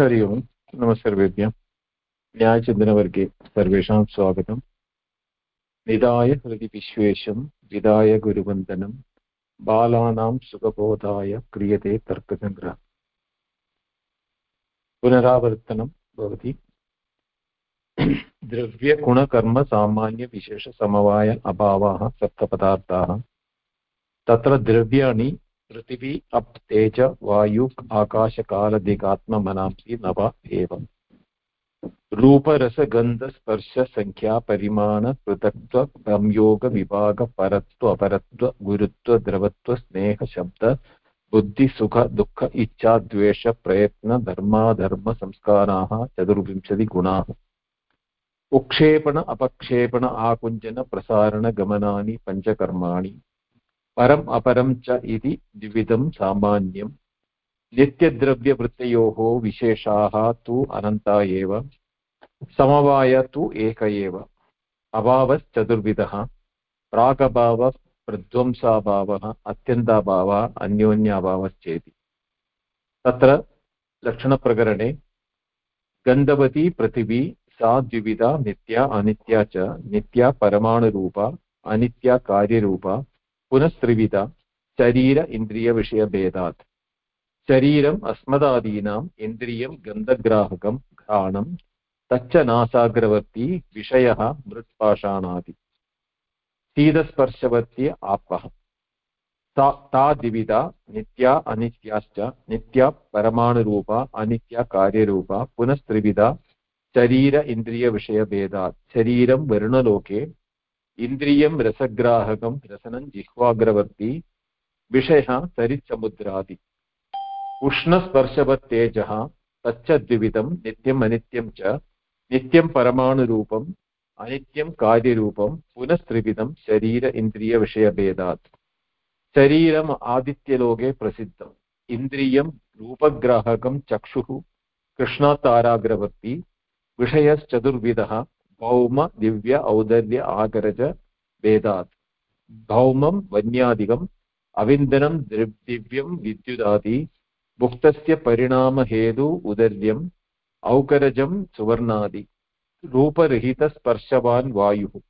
हरि ओम् नमस्सर्वेभ्यः न्यायचिन्तनवर्गे सर्वेषां स्वागतम्। निधाय हृदि विश्वेशं विधाय गुरुवन्दनं, बालानां सुखबोधाय क्रियते तर्कसङ्ग्रहः पुनरावर्तनं भवति। द्रव्यगुणकर्मसामान्यविशेषसमवाय अभावाः सप्तपदार्थाः तत्र द्रव्याणि पृथिवी अप् तेज वायु आकाशकालदिगात्ममनांसि नव एवम् रूपरसगन्धस्पर्शसङ्ख्या परिमाण संयोग परत्व अपरत्व गुरुत्व द्रवत्व स्नेह शब्द बुद्धिसुख दुःख इच्छा प्रयत्न धर्माधर्मसंस्काराः चतुर्विंशतिगुणाः। उक्षेपण अपक्षेपण आकुञ्चन प्रसारणगमनानि पञ्चकर्माणि परम् अपरं च इति द्विविधं सामान्यम्। नित्यद्रव्यवृत्तयोः विशेषाः तु अनन्ता एव, समवाय तु एक एव। अभावश्चतुर्विधः, प्रागभावः, प्रध्वंसाभावः, अत्यन्ताभावः, अन्योन्याभावश्चेति। तत्र लक्षणप्रकरणे गन्धवती पृथिवी, सा द्विविधा नित्या अनित्या च, नित्या परमाणुरूपा, अनित्या कार्यरूपा पुनस्त्रिविधा शरीर इन्द्रियविषयभेदात् शरीरम् अस्मदादीनाम् इन्द्रियं गन्धग्राहकं घ्राणं तच्च नासाग्रवर्ती विषयः मृत्पाषाणादि शीतस्पर्शवर्ती आपः ता ता नित्या अनित्याश्च नित्या परमाणुरूपा अनित्या कार्यरूपा पुनस्त्रिविधा शरीर इन्द्रियविषयभेदात् शरीरं वर्णलोके इन्द्रियं रसग्राहकं रसनं जिह्वाग्रवर्ती, विषयः सरित्समुद्रादि। उष्णस्पर्शवत्तेजः तच्च द्विविधं नित्यम् अनित्यं च, नित्यं परमाणुरूपम् अनित्यं कार्यरूपं, पुनस्त्रिविधं शरीर इन्द्रियविषयभेदात्। शरीरम् आदित्यलोके प्रसिद्धम्। इन्द्रियं रूपग्राहकं चक्षुः, कृष्णाताराग्रवर्ती, विषयश्चतुर्विधः भौम दिव्य औदर्य आगरज भेदात् भौमं वन्यादिकम् अविन्दनं दिव्यं विद्युदादि भुक्तस्य परिणामहेतु उदर्यम् औकरजं सुवर्णादि रूपरहितस्पर्शवान् वायुः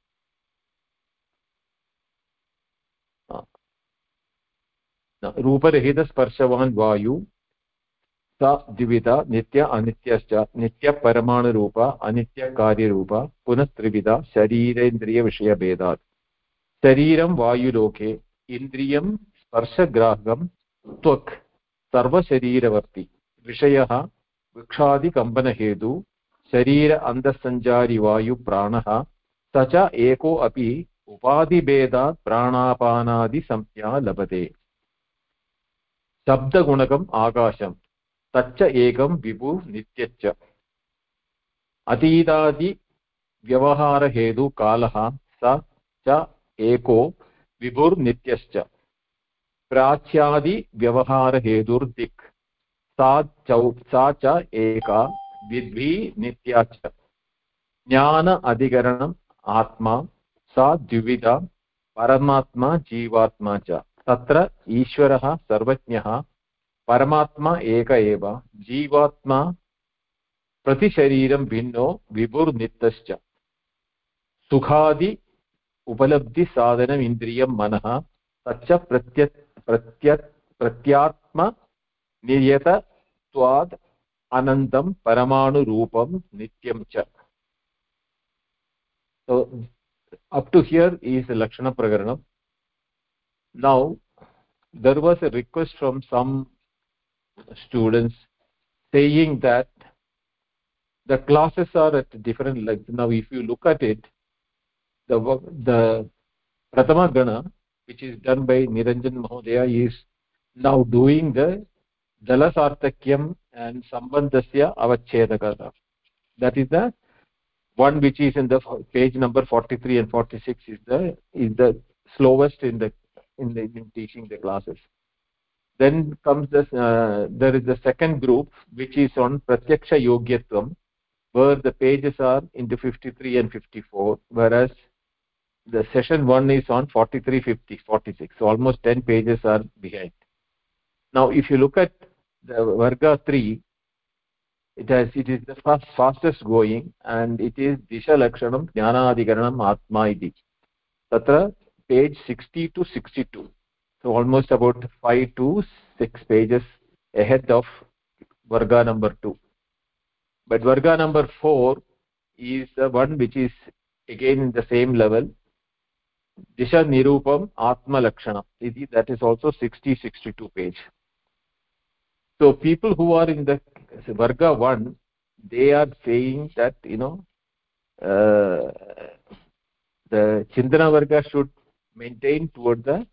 रूपरहितस्पर्शवान् वायु सा द्विविधा नित्य अनित्यश्च नित्यपरमाणुरूप अनित्यकार्यरूप पुनः त्रिविधा शरीरेन्द्रियविषयभेदात् शरीरं वायुलोके, इन्द्रियं स्पर्शग्राहकं, त्वक्, सर्वशरीरवर्ति। विषयः, वृक्षादिकम्पनहेतु, शरीर अन्तःसञ्चारि वायुप्राणः स च एको अपि उपाधिभेदात् प्राणापानादिसंज्ञा लभते। शब्दगुणकम् आकाशम्। तच्च एकं विभु नित्यच्च। अतीतादिव्यवहारहेतुकालः स च एको विभुर्नित्यश्च। प्राच्यादिव्यवहारहेतुर्दिक् सा चौ सा च एका विद्वी नित्या च ज्ञान अधिकरणम् आत्मा, सा द्विविधा, परमात्मा, जीवात्मा च। तत्र ईश्वरः, सर्वज्ञः परमात्मा एक एव जीवात्मा प्रतिशरीरं भिन्नो विभुर्नित्यश्च सुखादि उपलब्धिसाधनम् इन्द्रियं मनः तच्च प्रत्य प्रत्य प्रत्यात्मनियतत्वात् अनन्तं परमाणुरूपं नित्यं च so, up to here is lakshana prakaranam now, there was a request from some students saying that the classes are at different lengths now if you look at it the the pratama gana which is done by niranjan mahodaya is now doing the jalasartakyam and sambandhasya avachedakata. That is the one which is in the page number 43 and 46 is the is the slowest in the in the in teaching the classes then comes this uh, there is the second group which is on pratyaksha yogyatvam where the pages are into 53 and 54 whereas the session 1 is on 43 50 46 so almost 10 pages are behind. Now if you look at the varga 3 it has it is the fast, fastest going and it is disha lakshanam jnanadikaranam atma iti. Tatra page 60 to 62 so almost about 5 to 6 pages ahead of varga number 2 but varga number 4 is the one which is again in the same level. Disha nirupam atma lakshana. That is also 60 62 page. So people who are in the varga 1 they are saying that you know uh, the chindana varga should maintain toward the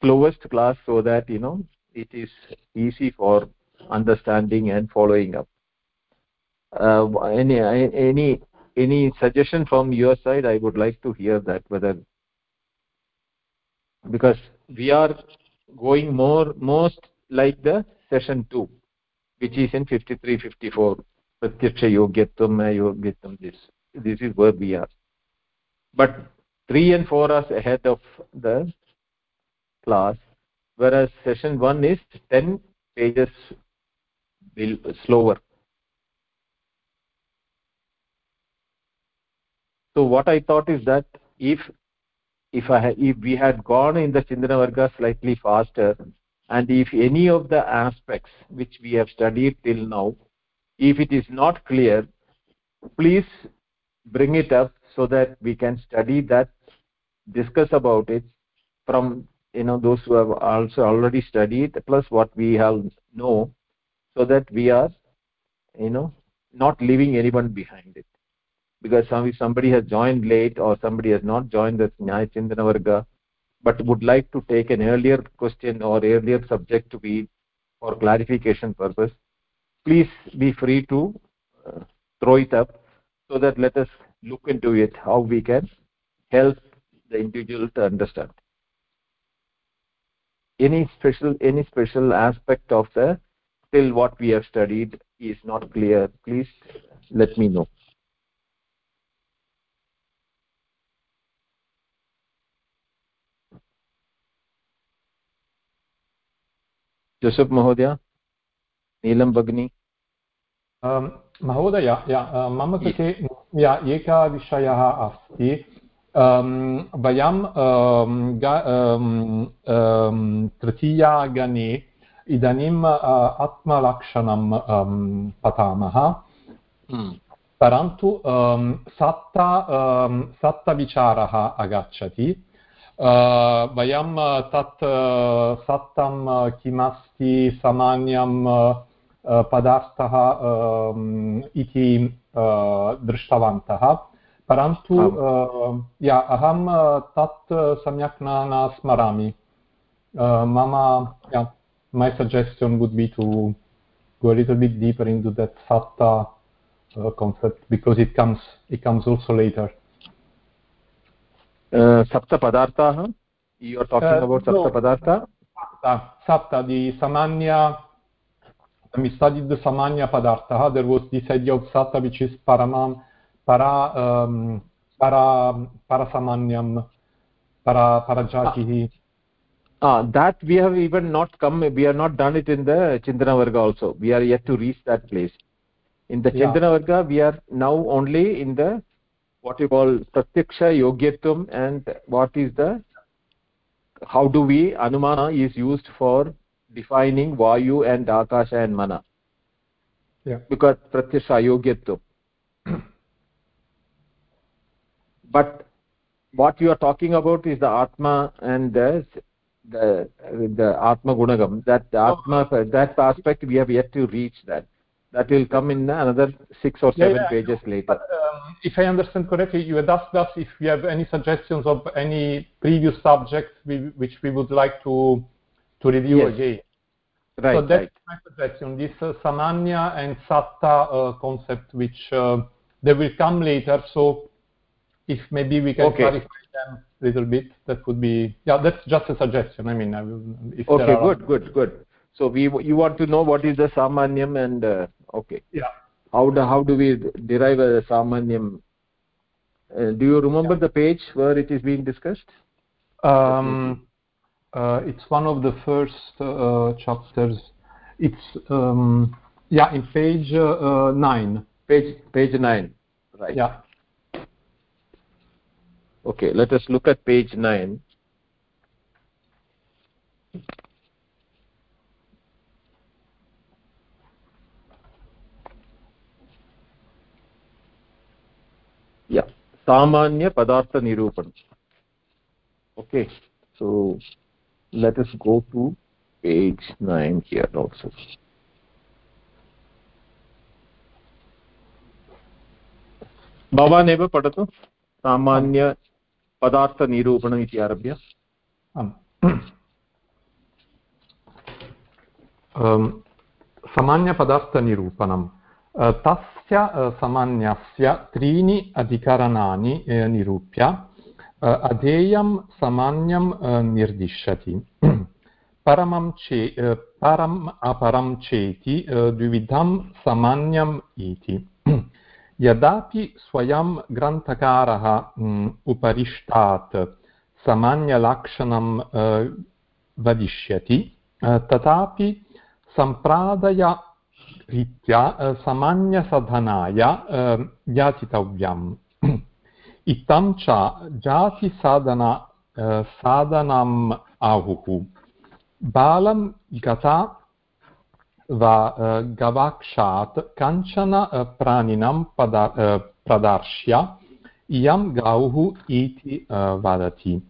slowest class so that you know it is easy for understanding and following up. Uh, any any any suggestion from your side? I would like to hear that whether because we are going more most like the session 2 which is in 53 54 pratyaksha yogyatvam yogyatvam this this is where we are. But 3 and 4 are ahead of the class whereas session 1 is 10 pages slower. So what i thought is that if if i if we had gone in the chindana varga slightly faster and if any of the aspects which we have studied till now if it is not clear please bring it up so that we can study that discuss about it from you know those who have also already studied plus what we have know so that we are you know not leaving anyone behind it. Because some, somebody has joined late or somebody has not joined the Nyaya Chintana Varga but would like to take an earlier question or earlier subject to be for clarification purpose please be free to uh, throw it up so that let us look into it how we can help the individual to understand any special any special aspect of the till what we have studied is not clear please let me know Joseph महोदय नीलं भगिनी महोदय मम कृते एकः विषयः अस्ति वयं तृतीयागणे इदानीम् आत्मलक्षणं पठामः। परन्तु सप्त सप्तविचारः आगच्छति वयं तत् सप्तं किमस्ति सामान्यं पदार्थः इति दृष्टवन्तः परन्तु या अहं तत् सम्यक् न न स्मरामि मम my suggestion would be to go a little bit deeper into that satta uh, concept because it comes it comes also later uh, sapta padartha you are talking uh, about sapta no, padartha sapta, sapta the samanya we studied the samanya padartha there was this idea of satta which is paramam um, para parasamanyam para parajatihi ah that we have even not come we are not done it in the chindana varga also we are yet to reach that place in the yeah. chindana varga we are now only in the what you call pratyaksha yogyatvam and what is the how do we anumana is used for defining vayu and akasha and mana yeah because pratyaksha yogyatvam but what you are talking about is the atma and the the the atma gunagam. That atma that aspect we have yet to reach that. That will come in another six or seven yeah, yeah, pages later. But, um, if i understand correctly you had asked us if we have any suggestions of any previous subjects we, which we would like to to review yes. again. Right so that's right. my suggestion. This uh, samanya and satta uh, concept which uh, they will come later. So if maybe we can okay. clarify them a little bit that would be yeah that's just a suggestion. I mean I will, okay good good good. So we you want to know what is the samanyam and uh, okay. Yeah. How do how do we derive a samanyam? Uh, do you remember yeah. the page where it is being discussed? Um uh, it's one of the first uh, chapters. It's um yeah in page uh, 9 page page 9 right. Yeah okay let us look at page 9 yeah samanya padartha nirupan okay so let us go to page 9 here also भवानेव पठतु सामान्यपदार्थनिरूपणम् इति आरभ्य। सामान्यपदार्थनिरूपणं तस्य सामान्यस्य त्रीणि अधिकरणानि निरूप्य अधेयं सामान्यं निर्दिशति परमं चे परम् अपरं चेति द्विविधं सामान्यम् इति। यदापि स्वयं ग्रन्थकारः उपरिष्टात् सामान्यलक्षणं वदिष्यति तथापि सम्प्रादयरीत्या सामान्यसाधनाय याचितव्यम्। इत्थं च जातिसाधना साधनम् आहुः। बालं गता वा गवाक्षात् कञ्चन पदा प्रदर्श्य इयं गौः इति वदति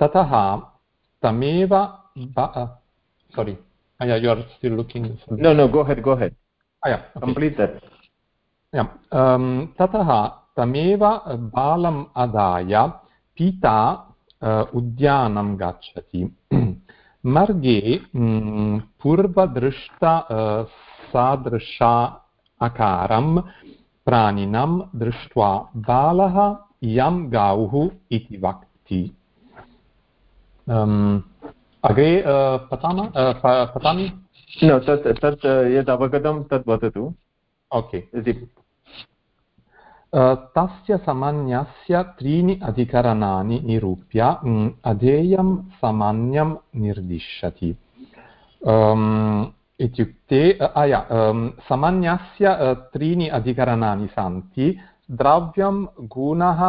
ततः तमेव सोरि ततः तमेव बालम् आदाय पिता उद्यानं गच्छति मार्गे पूर्वदृष्ट सादृशा अकारं प्राणिनं दृष्ट्वा बालः इयं गौः इति वक्ति अग्रे पठामः पठामि न तत् तत् यद् अवगतं तद् वदतु ओके तस्य सामान्यस्य त्रीणि अधिकरणानि निरूप्य अधेयं सामान्यं निर्दिशति इत्युक्ते अया सामान्यस्य त्रीणि अधिकरणानि सन्ति द्रव्यं गुणः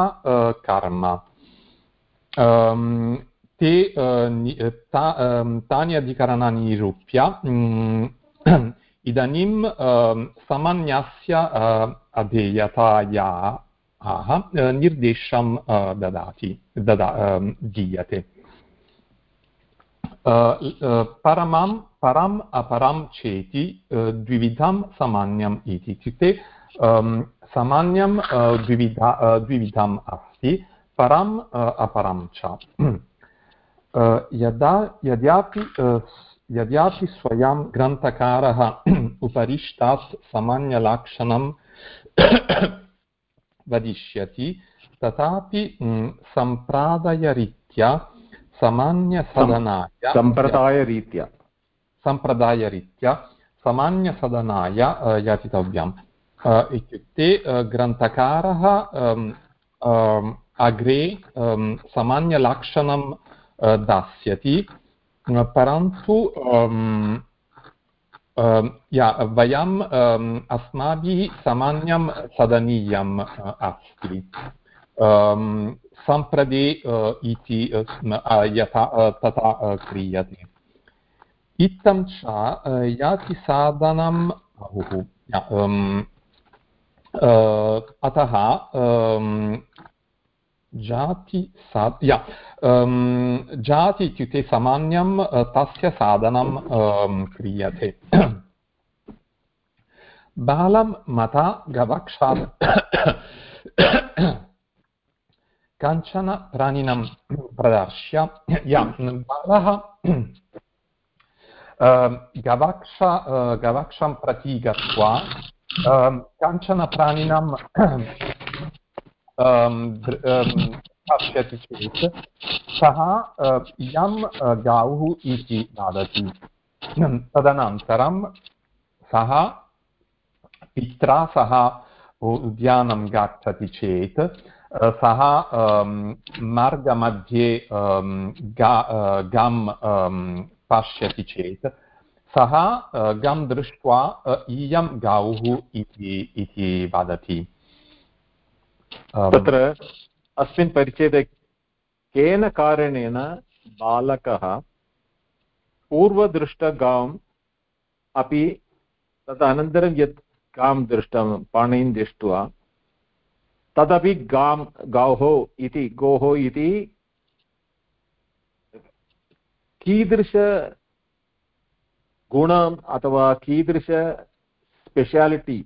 कर्म ते तानि अधिकरणानि निरूप्य इदानीं सामान्यस्य अधेयतायाः निर्देशं ददाति, ददा दीयते। परमं, परम् अपरं चेति द्विविधं सामान्यम् इति इत्युक्ते सामान्यं द्विविधा द्विविधम् अस्ति, परम् अपरं च। यदा, यद्यापि यद्यापि स्वयं ग्रन्थकारः उपरिष्टात् सामान्यलक्षणं वदिष्यति तथापि सम्प्रादायरीत्या सामान्यसदनाय सम्प्रदायरीत्या। सम्प्रदायरीत्या सामान्यसदनाय याचितव्यम् इत्युक्ते ग्रन्थकारः अग्रे सामान्यलक्षणं दास्यति। परन्तु या वयम् अस्माभिः सामान्यं सदनीयम् अस्ति सम्प्रदे इति यथा तथा क्रियते इत्थं च यातिसाधनम् बहुः अतः जाति सा या जाति इत्युक्ते सामान्यं तस्य साधनं क्रियते बालं मता गवक्षात् कञ्चन प्राणिनं प्रदर्श्य या बालः गवाक्ष गवाक्षं प्रति गत्वा कञ्चन प्राणिनं पश्यति चेत्, सः इयं गौः इति वदति। तदनन्तरं सः, पित्रा सह उद्यानं गच्छति चेत् सः मार्गमध्ये गं पश्यति चेत्, सः गं दृष्ट्वा इयं गौः इति वदति। तत्र अस्मिन् परिच्छेदे केन कारणेन बालकः पूर्वदृष्टगाम् अपि तदनन्तरं यत् गां दृष्टं पाणिं दृष्ट्वा तदपि गां गौः इति गोः इति कीदृशगुणम् अथवा कीदृश स्पेशालिटि।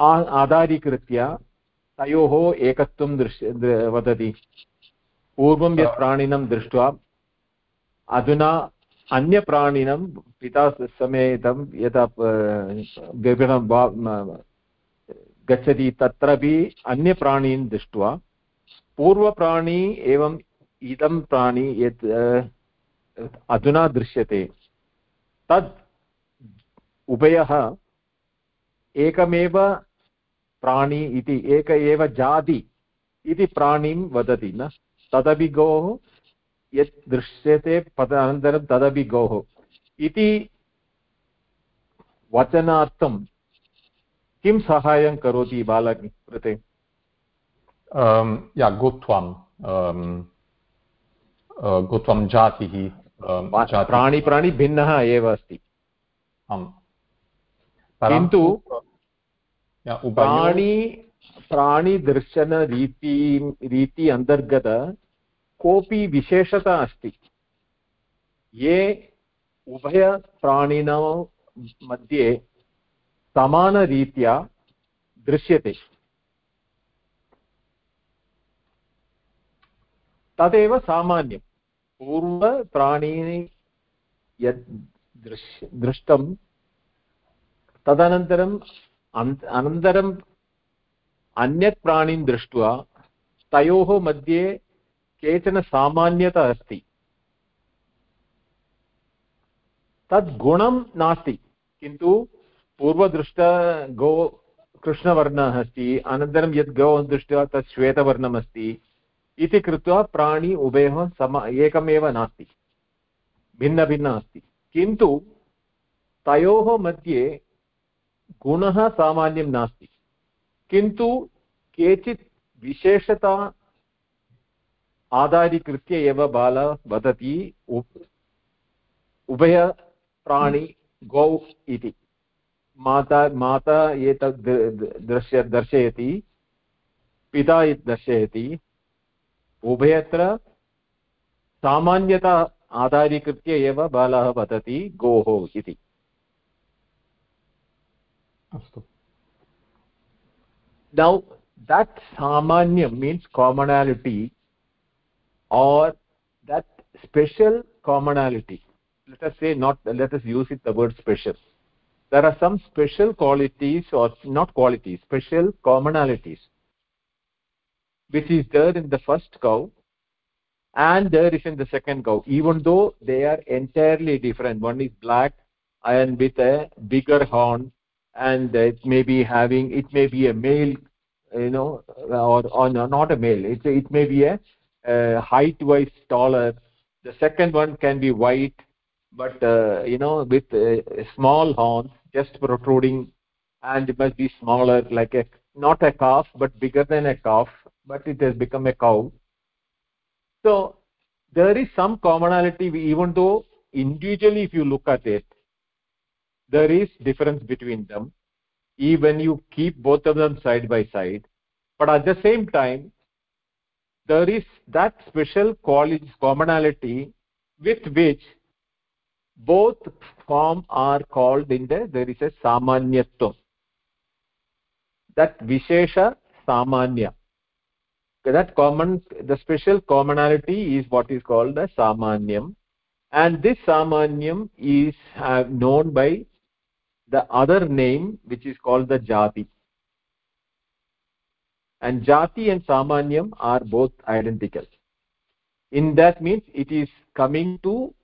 आधारीकृत्य तयोः एकत्वं दृश्य वदति। पूर्वं यत् प्राणिनं दृष्ट्वा अधुना अन्यप्राणिनं पिता समेतं यदा गगनं गच्छति तत्रापि अन्यप्राणीन् दृष्ट्वा पूर्वप्राणी एवम् इदं प्राणी यत् अधुना दृश्यते। तद् उभयः एकमेव प्राणी इति एक एव जाति इति प्राणीं वदति न? तदपि गोः यत् दृश्यते पदानन्तरं तदपि गोः इति वचनार्थं किं सहायं करोति बालक कृते? या गोत्वं गोत्वं जातिः प्राणि प्राणि भिन्नः एव अस्ति। किन्तु प्राणी प्राणिदर्शनरीति रीति अंतर्गत कोऽपि विशेषता अस्ति। ये उभयप्राणिनौ मध्ये समानरीत्या दृश्यते। तदेव सामान्यं पूर्वप्राणीनि यत् दृश्य दृष्टं तदनन्तरम् अनन्तरम् अन्यत् प्राणीन् दृष्ट्वा तयोः मध्ये केचन सामान्यता अस्ति। तद् गुणं नास्ति, किन्तु पूर्वदृष्ट गो कृष्णवर्णः अस्ति, अनन्तरं यद् गौ दृष्ट्वा तत् श्वेतवर्णम् अस्ति, इति कृत्वा प्राणी उभयोः सम, एकमेव नास्ति, भिन्नभिन्न अस्ति। किन्तु तयोः मध्ये गुणः सामान्यं नास्ति। किन्तु केचित् विशेषता आधारीकृत्य एव बालः वदति उभयप्राणि गौ इति। माता माता एतद् दृश्य, दर्शयति, पिता दर्शयति, उभयत्र सामान्यता आधारीकृत्य एव बालः वदति, गोः इति। अस्तु now that samanyam means commonality or that special commonality let us say not let us use it the word special there are some special qualities or not qualities special commonalities which is there in the first cow and there is in the second cow even though they are entirely different one is black and with a bigger horn and it may be having it may be a male you know or, or not a male. It, it may be a, a height wise taller. The second one can be white but uh, you know with a, small horn just protruding and it must be smaller like a not a calf but bigger than a calf but it has become a cow. So there is some commonality even though individually if you look at it there is difference between them even you keep both of them side by side. But at the same time there is that special quality commonality with which both form are called in the there is a samanyatvam. That vishesha samanya. That common the special commonality is what is called the samanyam. And this samanyam is uh, known by the other name which is called the jati. And jati and samanyam are both identical. In that means it is coming to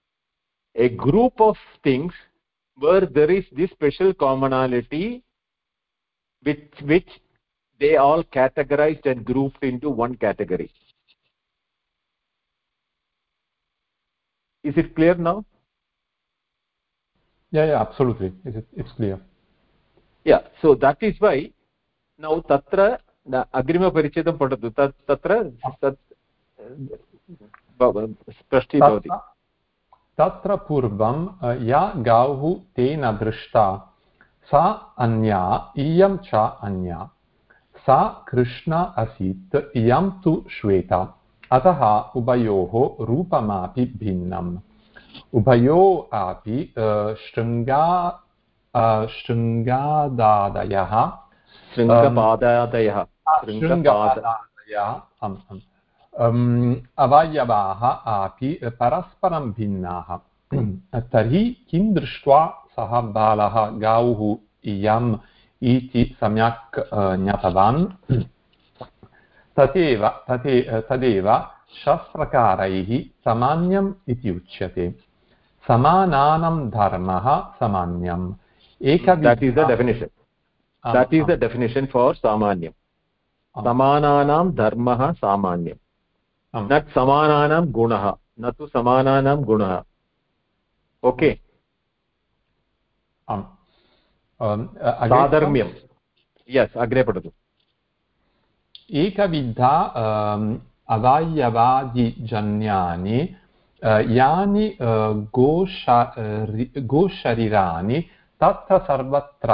a group of things where there is this special commonality with which they all categorized and grouped into one category. Is it clear now yeah yeah absolutely. It's, it's clear. Yeah so that is why now tatra अग्रिमपरिच्छेदं पठतु तत् तत्र तत् स्पष्टी भवति तत्र पूर्वं या गौः तेन दृष्टा सा अन्या इयं च अन्या सा कृष्णा आसीत् इयं तु श्वेता अतः उभयोः रूपमपि भिन्नम् उभयो अपि शृङ्गा शृङ्गादादयः। शृङ्गपादादयः। शृङ्गपादादयः। अवयवाः अपि परस्परं भिन्नाः। तर्हि किं दृष्ट्वा सः बालः गौः इयम् इति सम्यक् ज्ञातवान्? तथैव तथे तदेव शास्त्रकारैः सामान्यम् इति उच्यते। समानानं धर्मः सामान्यम् एकविध that is the definition for samanyam samananam dharmah samanyam not samananam gunah न तु समानानां गुणः ओके साधर्म्यं यस् अग्रे पठतु एकविधा अवयवादिजन्यानि यानि गोश गोशरीराणि तत्र सर्वत्र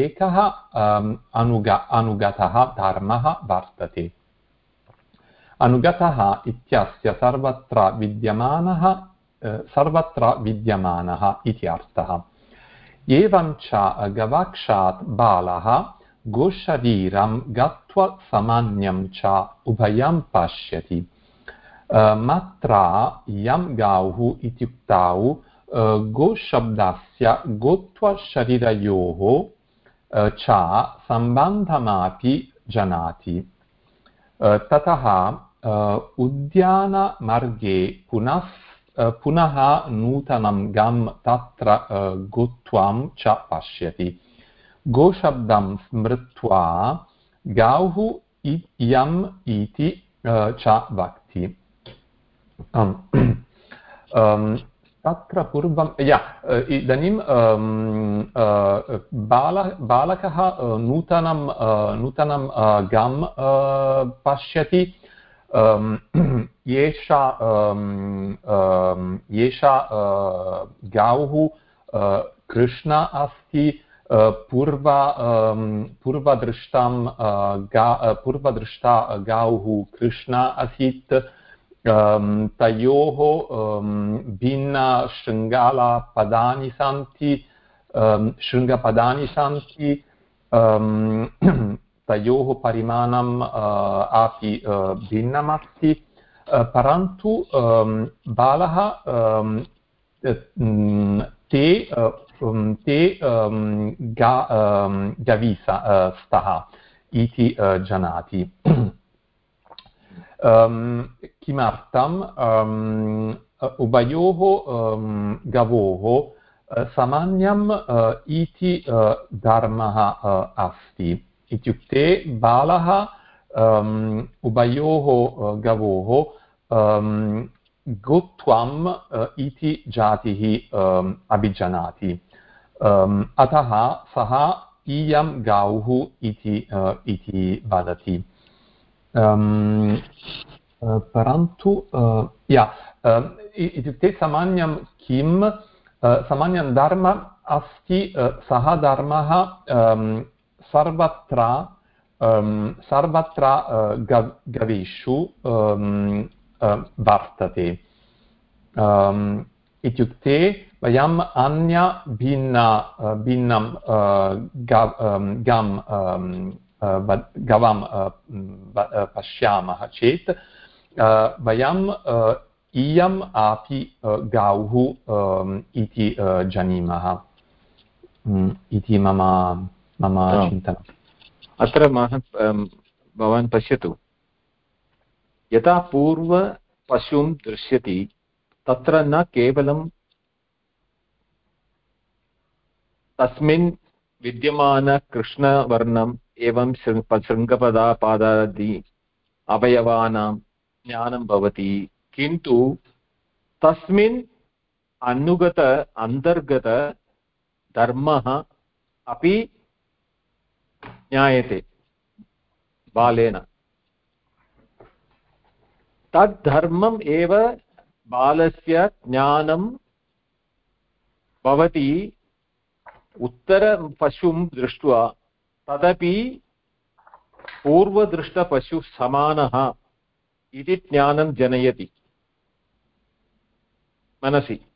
एकः अनुग अनुगतः धर्मः वर्तते अनुगतः इत्यस्य सर्वत्र विद्यमानः सर्वत्र विद्यमानः इति अर्थः एवं च गवाक्षात् बालः गोशरीरं गत्वा सामान्यं च उभयं पश्यति मत्र यं गौः इत्युक्तौ गोशब्दस्य गोत्वशरीरयोः च सम्बन्धमपि जानाति। ततः उद्यानमार्गे पुनः पुनः नूतनं गं तत्र गोत्वं च पश्यति। गोशब्दं स्मृत्वा गौः इयम् इति च वक्ति। तत्र पूर्वं, या इदानीं बाल, बालकः नूतनं नूतनं गां पश्यति। एषा एषा गौः कृष्णा अस्ति। पूर्व पूर्वदृष्टां गा पूर्वदृष्टा गौः कृष्णा आसीत्। तयोः भिन्नशृङ्गालपदानि सन्ति शृङ्गपदानि सन्ति तयोः परिमाणम् अपि भिन्नमस्ति परन्तु बालः ते ते गा गवीस स्तः इति जानाति किमर्थम् उभयोः गवोः सामान्यम् इति धर्मः अस्ति इत्युक्ते बालः उभयोः गवोः गोत्वम् इति जातिः अभिजानाति अतः सः इयं गौः इति वदति परन्तु या इत्युक्ते सामान्यं किं सामान्यं धर्म अस्ति सः धर्मः सर्वत्र सर्वत्र गवेषु वर्तते इत्युक्ते वयम् अन्य भिन्न भिन्नं गम् गवां पश्यामः चेत् वयम् इयम् अपि गौः इति जानीमः इति मम मम चिन्तनम् अत्र भवान् पश्यतु। यदा पूर्वपशुं दृश्यति तत्र न केवलं तस्मिन् विद्यमानकृष्णवर्णम् एवं शृङ्गपदापादादि अवयवानां ज्ञानं भवति। किन्तु तस्मिन् अनुगत अन्तर्गतधर्मः अपि ज्ञायते बालेन। तद्धर्मम् एव बालस्य ज्ञानं भवति। उत्तरपशुं दृष्ट्वा तदपि पूर्वदृष्टपशुः समानः इति ज्ञानं जनयति। मनसि।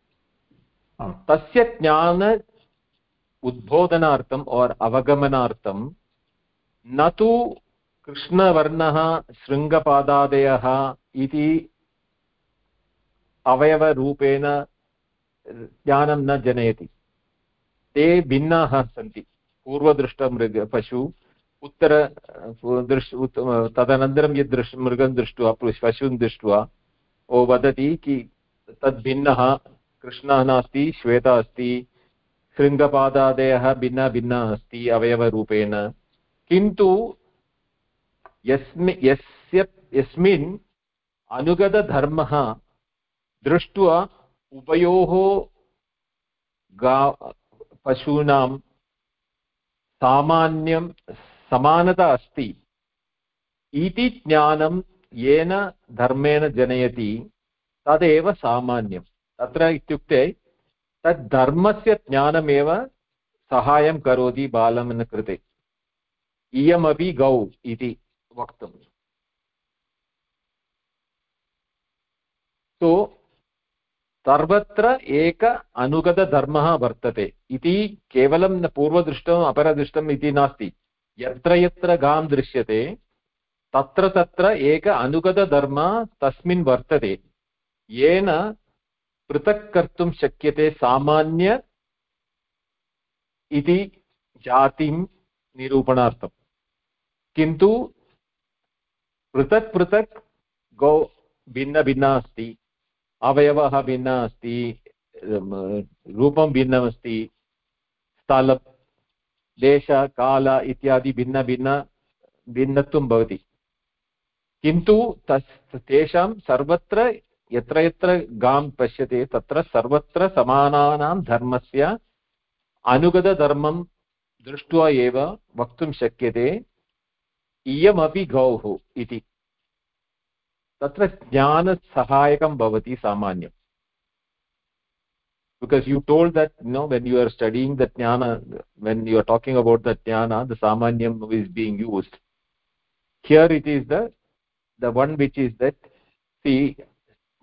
तस्य ज्ञान उद्बोधनार्थम् और् अवगमनार्थं न तु कृष्णवर्णः शृङ्गपादादयः इति अवयवरूपेण ज्ञानं न जनयति। ते भिन्नाः सन्ति। पूर्वदृष्टमृग पशु, उत्तर दृश् तदनन्तरं यद् दृश्, मृगं दृष्ट्वा पशुं दृष्ट्वा, ओ, वदति कि तद्भिन्नः, कृष्णः नास्ति, श्वेता अस्ति, शृङ्गपादादयः भिन्ना भिन्ना अस्ति, अवयवरूपेण। किन्तु, यस्मि, यस्य, यस्मिन् अनुगतधर्मः दृष्ट्वा उभयोः गा, पशूनां सामान्यं समानता अस्ति। इति ज्ञानं येन धर्मेण जनयति, तदेव सामान्यं। तत्र इत्युक्ते तद् धर्मस्य ज्ञानमेव सहायं करोति बालमन कृते। इयमपि गौ इति वक्तुम्। सो सर्वत्र एक अनुगतधर्मः वर्तते इति केवलं पूर्वदृष्टम् अपरदृष्टम् इति नास्ति। यत्र यत्र गां दृश्यते, तत्र तत्र एक अनुगतधर्म तस्मिन् वर्तते। येन पृथक् कर्तुं शक्यते सामान्य इति जातिं निरूपणार्थम्। किन्तु पृथक् पृथक् गौ भिन्नभिन्ना अस्ति। अवयवः भिन्नः अस्ति रूपं भिन्नमस्ति स्थल, देश, काल इत्यादि भिन्नभिन्न भिन्नत्वं भवति। किन्तु तस्, तेषां सर्वत्र, यत्र यत्र गां पश्यते, तत्र सर्वत्र समानानां धर्मस्य अनुगतधर्मं दृष्ट्वा एव वक्तुं शक्यते। इयमपि गौः इति। तत्र ज्ञानसहायकं भवति सामान्यम्। Because you told that no when you are studying the ज्ञान when you are talking about the ज्ञान द सामान्यम् is being used here it is the one which is that सि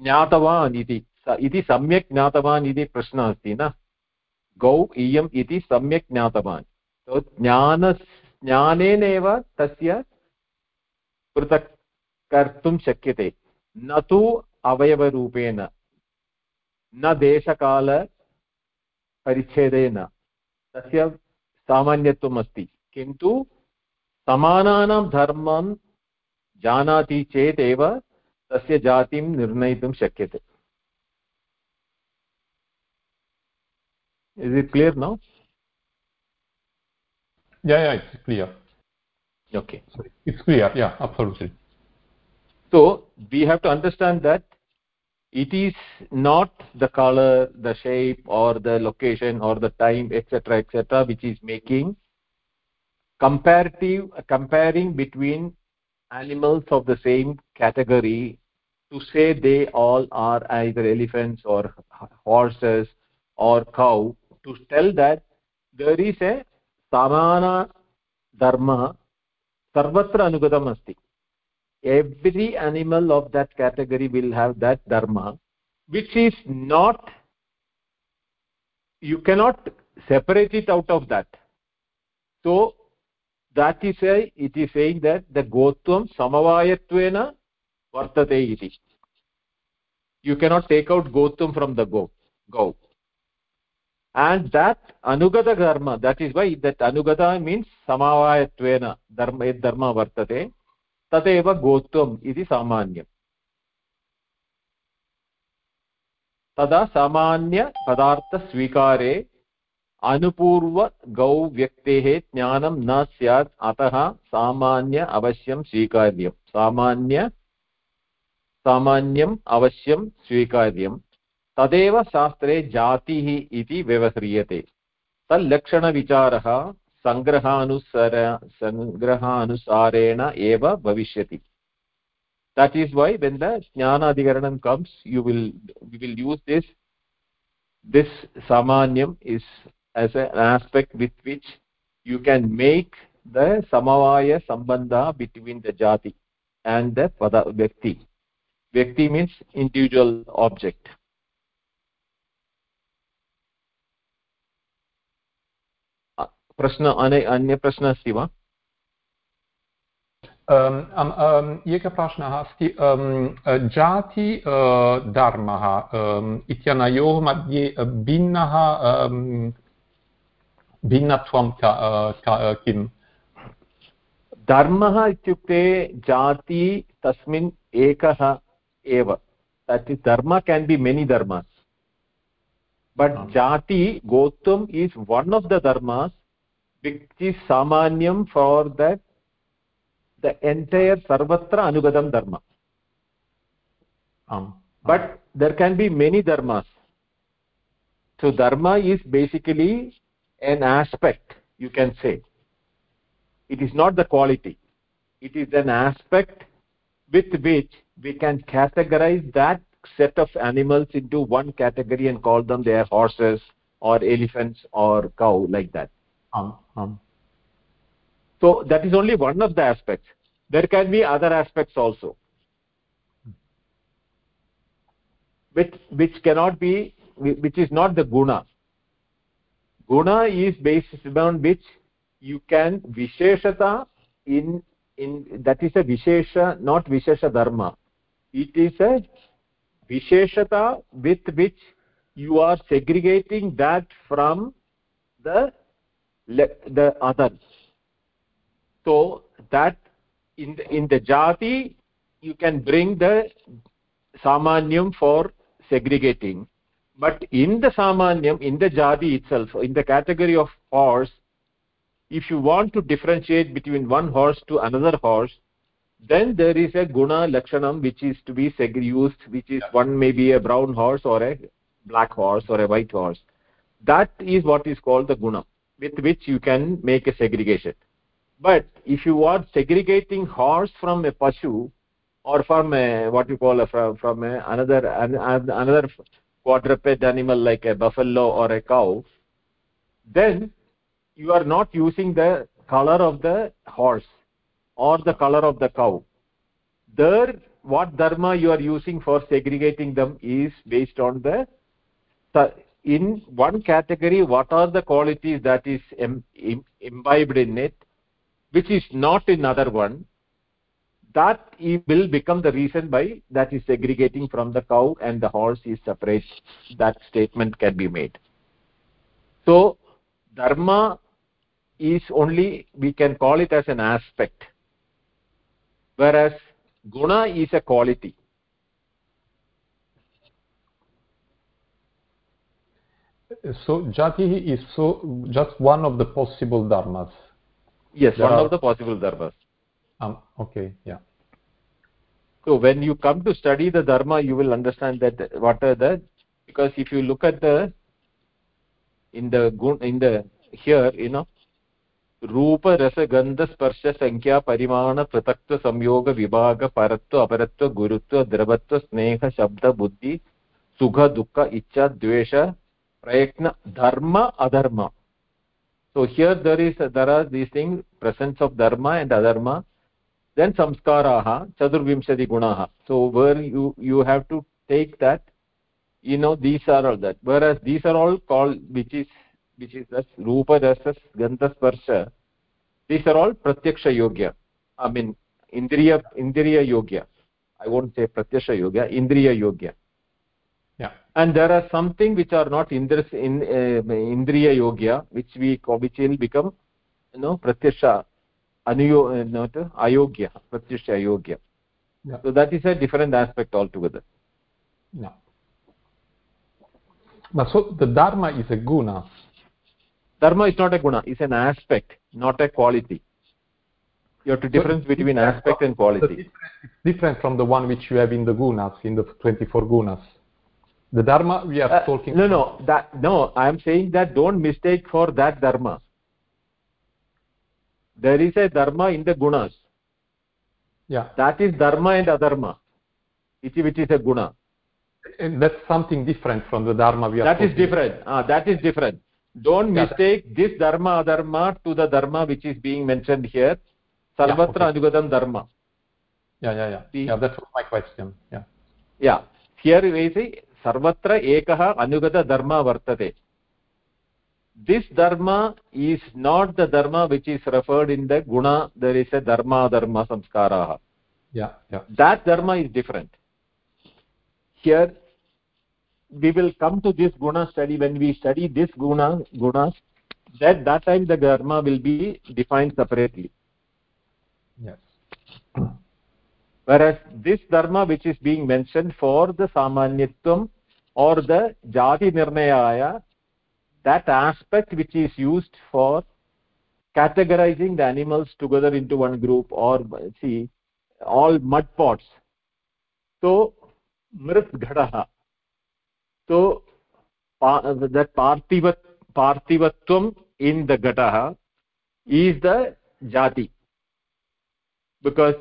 ज्ञातवान् इति सम्यक् ज्ञातवान् इति प्रश्नः अस्ति न गौ इयम् इति सम्यक् ज्ञातवान् ज्ञान ज्ञानेनैव तस्य पृथक् कर्तुं शक्यते। न तु अवयवरूपेण न देशकालपरिच्छेदेन तस्य सामान्यत्वम् अस्ति। किन्तु समानानां धर्मं जानाति चेदेव तस्य जातिं निर्णयितुं शक्यते। Is it clear now? Yeah yeah it's clear. Okay. Sorry. it's clear yeah absolutely. So we have to understand that it is not the color the shape or the location or the time etc etc which is making comparative comparing between animals of the same category to say they all are either elephants or horses or cow to tell that there is a samana dharma sarvatra anugatam asti every animal of that category will have that dharma which is not you cannot separate it out of that. So that is a it is saying that the gotvam samavayatvena vartate iti. You cannot take out gotvam from the go go and that anugata dharma that is why that anugata means samavayatvena dharma dharma vartate तदेव गोत्वम् इति सामान्यम्। तदा सामान्यपदार्थस्वीकारे अनुपूर्वगौ व्यक्तेः ज्ञानं न स्यात्, अतः सामान्य अवश्यं स्वीकार्यं सामान्य, सामान्यम् अवश्यं स्वीकार्यं तदेव शास्त्रे जातिः इति व्यवह्रियते। तल्लक्षणविचारः सङ्ग्रहानुसर सङ्ग्रहानुसारेण एव भविष्यति that is why when the jnana adhikaranam comes you will we will use this this samanyam is as an aspect with which you can make the samavaya sambandha between the jati and the pada vyakti vyakti means individual object प्रश्न अन्य प्रश्नः अस्ति वा? एकः प्रश्नः अस्ति जाति धर्मः इत्यनयोः मध्ये भिन्नः भिन्नत्वं किम्? धर्मः इत्युक्ते जाति तस्मिन् एकः एव। Can be many dharmas but uh -huh. jati gotam is one of the dharmas which is samanyam for that the entire sarvatra anugadam dharma um, but there can be many dharmas. So dharma is basically an aspect you can say. It is not the quality. It is an aspect with which we can categorize that set of animals into one category and call them they are horses or elephants or cow like that um, um. So that is only one of the aspects. There can be other aspects also. Which which cannot be which is not the guna. Guna is based on which you can visheshata in in that is a vishesha not vishesha dharma. It is a visheshata with which you are segregating that from the the others. So that in the, in the jati you can bring the samanyam for segregating. But in the samanyam in the jati itself in the category of horse if you want to differentiate between one horse to another horse then there is a guna lakshanam which is to be used which is one may be a brown horse or a black horse or a white horse. That is what is called the guna with which you can make a segregation. But if you are segregating horse from a pashu or from a what you call a from, from a, another an, another quadruped animal like a buffalo or a cow then you are not using the color of the horse or the color of the cow. There what dharma you are using for segregating them is based on the in one category what are the qualities that is imbibed in it which is not in other one that will become the reason by that is segregating from the cow and the horse is separate that statement can be made. So dharma is only we can call it as an aspect whereas guna is a quality so jati is so just one of the possible dharmas yes there one are... of the possible dharmas um okay yeah so when you come to study the dharma you will understand that what are the because if you look at the in the in the here you know रूप रस गन्ध स्पर्श संख्या परिमाण पृथक्त्व संयोग विभाग परत्व अपरत्व गुरुत्व द्रवत्व स्नेह शब्द बुद्धि सुख दुःख इच्छा द्वेष प्रयत्न धर्म अधर्म so here there is there are these things presence of dharma and adharma then samskaraha chadurvimshati gunaha so where you you have to take that you know these are all that whereas these are all called which is which is the rupa rasa gandha sparsha these are all pratyaksha yogya i mean indriya indriya yogya i won't say pratyaksha yogya indriya yogya yeah. And there are something which are not indris in uh, indriya yogya which we which will become you know pratyasha anuyo uh, not ayogya pratyasha ayogya. Yeah. so that is a different aspect altogether. Yeah. But so the dharma is a guna. Dharma is not a guna it's an aspect not a quality. You have to difference between aspect and quality. Different, different from the one which you have in the gunas in the 24 gunas the dharma we are uh, talking no no that no i am saying that don't mistake for that dharma. There is a dharma in the gunas. Yeah. That is dharma and adharma. Which, which is a guna. And that's something different from the dharma we are that is different. Ah that is different. Don't Yeah. mistake this dharma adharma to the dharma which is being mentioned here. Sarvatra okay. anugadam dharma. Yeah yeah yeah. See? yeah that was my question. Yeah. Yeah. Here we say सर्वत्र एकः अनुगतधर्म वर्तते. This धर्म is not the धर्म which is referred in the गुण there is a धर्माधर्म संस्काराः that धर्म is different here we will come to this गुण study when we study this गुण गुण देट् देट् टैम् द धर्म will be defined separately Whereas this dharma which is being mentioned for the samanyatvam or the jati nirnayaya that aspect which is used for categorizing the animals together into one group or see all mud pots so mrit ghadaha so that parthivat parthivatvam in the ghataha is the jati because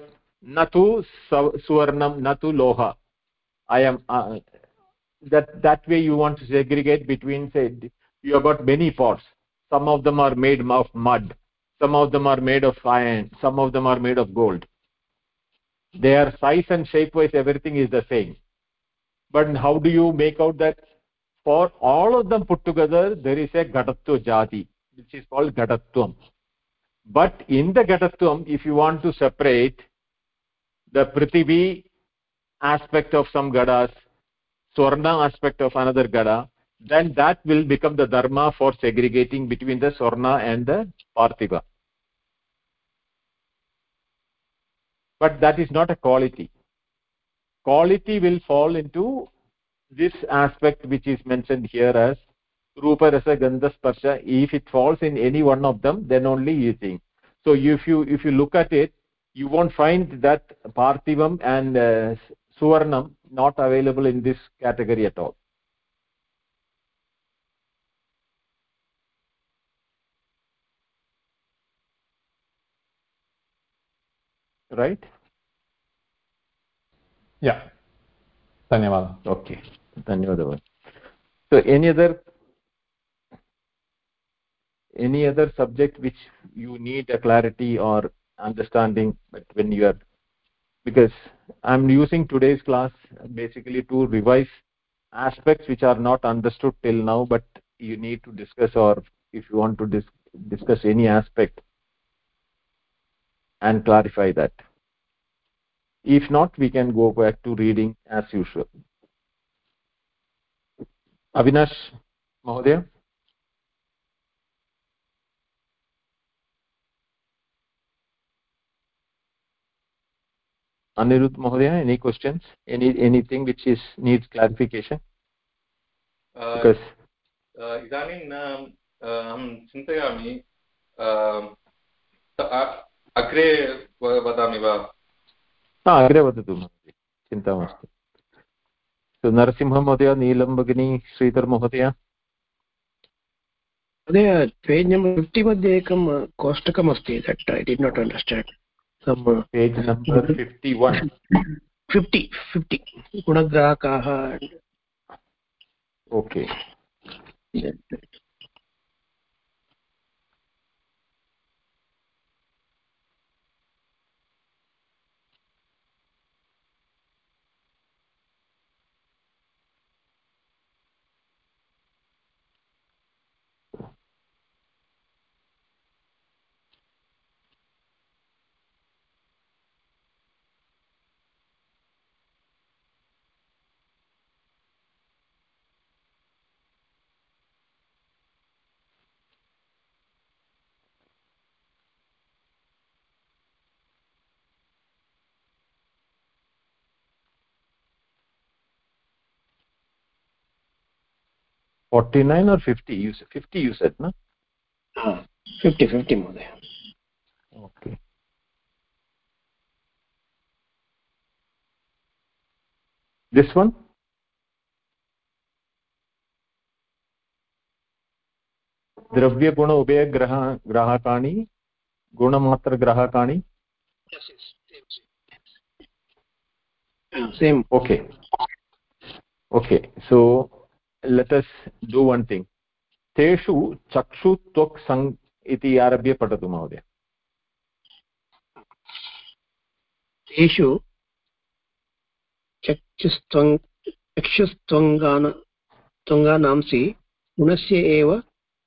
natu suvarnam natu loha i am uh, that that way you want to segregate between say you have got many pots. Some of them are made of mud. Some of them are made of iron. Some of them are made of gold. Their size and shape wise everything is the same. But how do you make out that for all of them put together there is a gatatva jati which is called gatatvam but in the gatatvam if you want to separate the prithvi aspect of some gadas swarna aspect of another gada then that will become the dharma for segregating between the swarna and the parthiva but that is not a quality. Quality will fall into this aspect which is mentioned here as rupa rasa gandha sparsha. If it falls in any one of them then only you think. So if you if you look at it you won't find that parthivam and uh, suvarnam not available in this category at all. Right? Yeah. Dhanyawad okay. Dhanyawad so any other any other subject which you need a clarity or understanding but when you are because i'm using today's class basically to revise aspects which are not understood till now but you need to discuss or if you want to dis discuss any aspect and clarify that. If not we can go back to reading as usual. Avinash mahodaya anirudh mahodaya any questions? Any anything which is needs clarification? Uh, because इदानीं अहं चिन्तयामि अग्रे व- वदामि वा हा अग्रे वदतु महोदय चिन्ता मास्तु So, नरसिंहमहोदय नीलं भगिनी श्रीधर महोदय महोदय पेज् नम्बर् फिफ्टि मध्ये एकं कोष्टकमस्ति that I did not understand somewhere page number 51 50 50 gunagrahakaah okay yes 49 or 50 you said 50 you said na no? 50 50 mohdaya okay this one? द्रव्य गुण उभय ग्रह द्रव्यगुण उभयग्रहग्राहकाणि गुणमात्रग्राहकाणि same okay okay so let us do one thing. तेषु चक्षु त्वक् सङ् इति आरभ्य पठतु महोदय तेषु चक्षुस्त्वङ् चक्षुस्त्वङ्गान त्वङ्गानांसि गुणस्य एव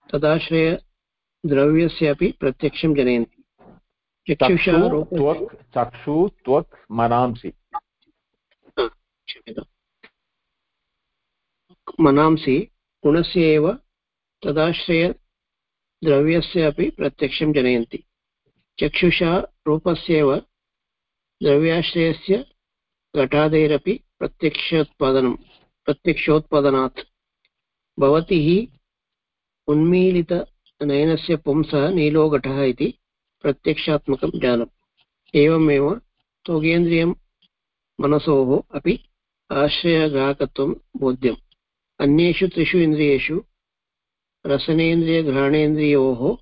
तदाश्रयद्रव्यस्य अपि प्रत्यक्षं जनयन्ति चक्षुषा चक्षु त्वक् चक्षु त्वक् मनांसि क्षम्यताम् मनांसि गुणस्य एव तदाश्रयद्रव्यस्य अपि प्रत्यक्षं जनयन्ति। चक्षुषा रूपस्येव द्रव्याश्रयस्य घटादेरपि प्रत्यक्षोत्पादनं, प्रत्यक्षोत्पादनात्। भवति हि उन्मीलितनयनस्य पुंसः नीलो घटः इति प्रत्यक्षात्मकं ज्ञानम्। एवमेव त्वगेन्द्रियं मनसोः अपि आश्रयग्राहकत्वं बोध्यम्। अन्येषु त्रिषु इन्द्रियेषु रसनेन्द्रियघ्राणेन्द्रियोः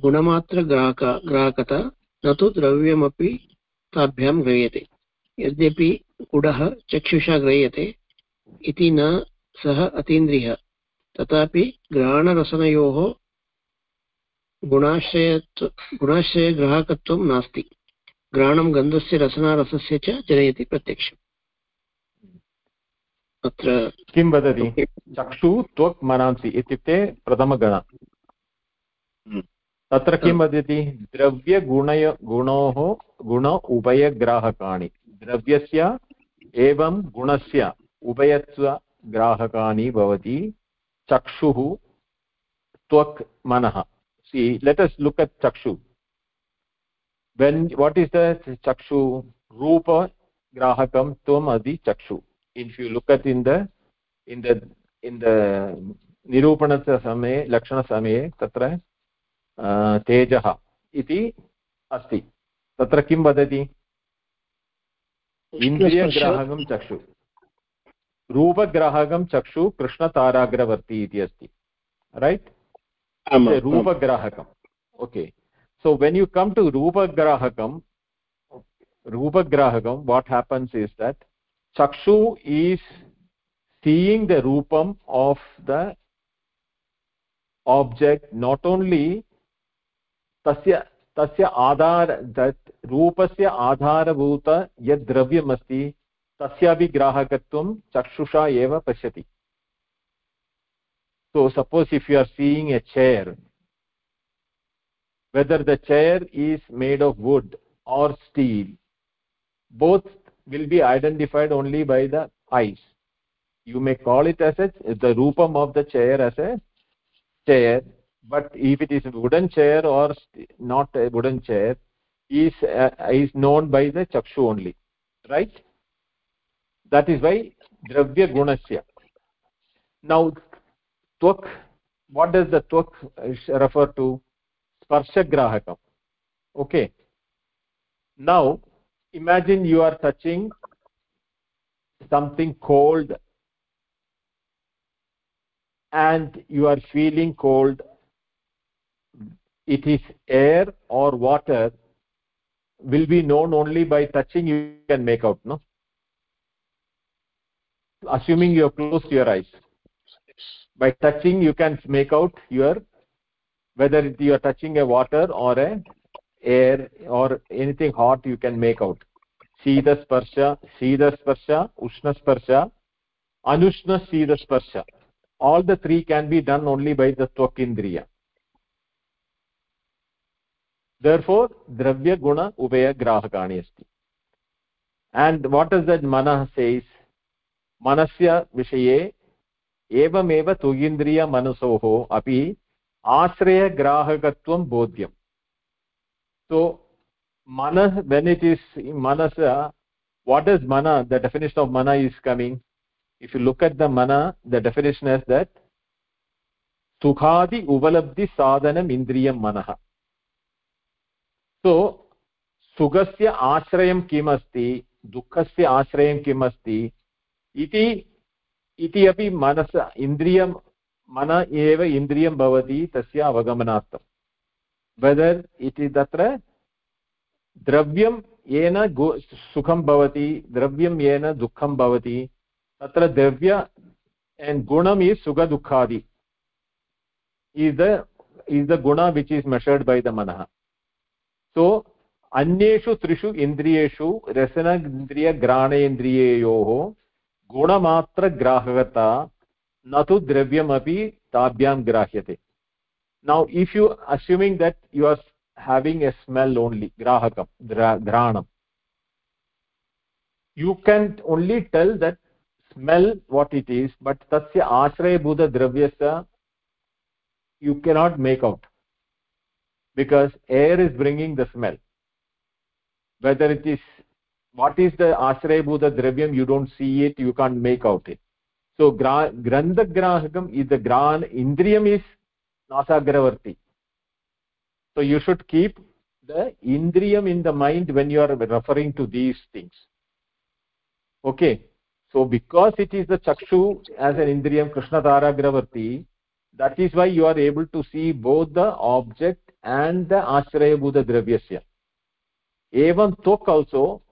गुणमात्रग्राहक ग्राहकता, न तु द्रव्यमपि ताभ्यां गृह्यते यद्यपि गुडः चक्षुषा गृह्यते इति न सः अतीन्द्रियः, तथापि घ्राणरसनयोः गुणाश्रयत्व, गुणाश्रयग्राहकत्वं नास्ति। घ्राणं गन्धस्य रसनारसस्य च जनयति प्रत्यक्षम्। अत्र किं वदति? चक्षु त्वक् मनांसि इत्युक्ते प्रथमगण। हम्म। तत्र किं वदति? द्रव्यगुणय गुणोः गुण उभयग्राहकाणि। द्रव्यस्य एवं गुणस्य उभयत्वग्राहकानि भवति। चक्षुः त्वक् मनः। See let us look at चक्षु। When what is the chakshu rupa grahakam tvam adi chakshu if you look at in the in the in the निरूपणस्य समये लक्षणसमये तत्र अ, तेजः इति अस्ति तत्र किं वदति इन्द्रियग्राहकं चक्षु रूपग्राहकं चक्षु कृष्णताराग्रवर्ती इति अस्ति रैट् आम्, आम्, रूपग्राहकम् okay so when you come to rupagrahakam rupagrahakam what happens is that chakshu is seeing the rupam of the object not only tasya तस्य तस्य आधार तत् रूपस्य आधारभूत यद् द्रव्यमस्ति तस्यापि ग्राहकत्वं चक्षुषा एव पश्यति so suppose if you are seeing a chair whether the chair is made of wood or steel both will be identified only by the eyes. You may call it as a the rupam of the chair as a chair but if it is a wooden chair or not a wooden chair is uh, is known by the chakshu only right? That is why dravya gunasya. Now twak what does the twak uh, refer to? Sparshagrahakam okay. Now imagine you are touching something cold and you are feeling cold. It is air or water will be known only by touching you can make out no? Assuming you have closed your eyes. By touching you can make out your whether you are touching a water or a air or anything hot you can make out shida sparsha shida sparsha ushna sparsha anushna shida sparsha all the three can be done only by the twakindriya therefore dravya guna ubaya grahakani asti and what does that mana says manasya विषये एवमेव तुगीन्द्रियमनसोः अपि आश्रयग्राहकत्वं बोध्यम् so mana when it is manasa what is mana the definition of mana is coming if you look at the mana the definition is that sadhanam indriyam manah so सुखस्य आश्रयं किम् अस्ति दुःखस्य आश्रयं किम् अस्ति इति इति अपि मनस इन्द्रियं मन एव इन्द्रियं भवति तस्य अवगमनार्थं वेदर् इति तत्र द्रव्यं येन सुखं भवति, द्रव्यं येन दुःखं भवति, तत्र द्रव्य gunam is sukha dukkhadi is the is the guna which is measured by the manah so, अन्येषु त्रिषु इन्द्रियेषु रसनेन्द्रियघ्राणेन्द्रिययोः गुणमात्रग्राहकता न तु द्रव्यमपि ताभ्यां ग्राह्यते। Now if you assuming that you are having a smell only grahakam granam you can only tell that smell what it is but tasya ashrayabhuta dravyasya you cannot make out. Because air is bringing the smell. Whether it is what is the ashrayabhuta dravyam you don't see it you can't make out it. So grandhagrahakam is the gran indriyam is nasagravarti so you should keep the indriyam in the mind when you are referring to these things. Okay. So because it is the chakshu as an indriyam krishna taragravarti that is why you are able to see both the object and the ashraya bhuta dravyasya. Even tok also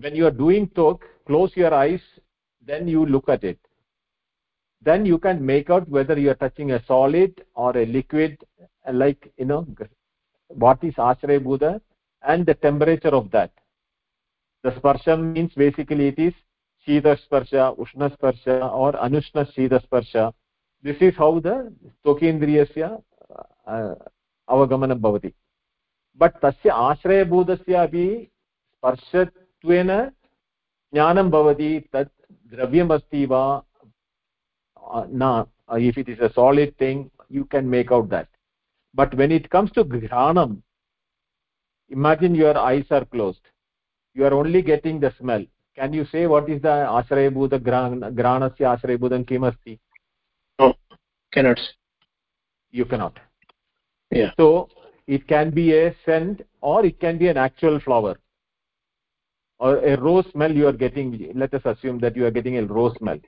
when you are doing tok close your eyes then you look at it then you can make out whether you are touching a solid or a liquid like you know what is ashraya bhuta and the temperature of that the sparsham means basically it is shita sparsha ushna sparsha or शीतस्पर्श उष्णस्पर्श or अनुष्णशीतस्पर्श this is how the त्वकेन्द्रियस्य अवगमनं भवति but तस्य आश्रयभूतस्य अपि स्पर्शत्वेन ज्ञानं भवति तत् द्रव्यमस्ति वा Uh, न uh, if it is a solid thing you can make out that. But when it comes to granam imagine your eyes are closed. You are only getting the smell. Can you say what is the ashrayabhuta granasya ashrayabhutam kim asti no cannot. You cannot. Yeah. So it can be a scent or it can be an actual flower. Or a rose smell you are getting let us assume that you are getting a rose smell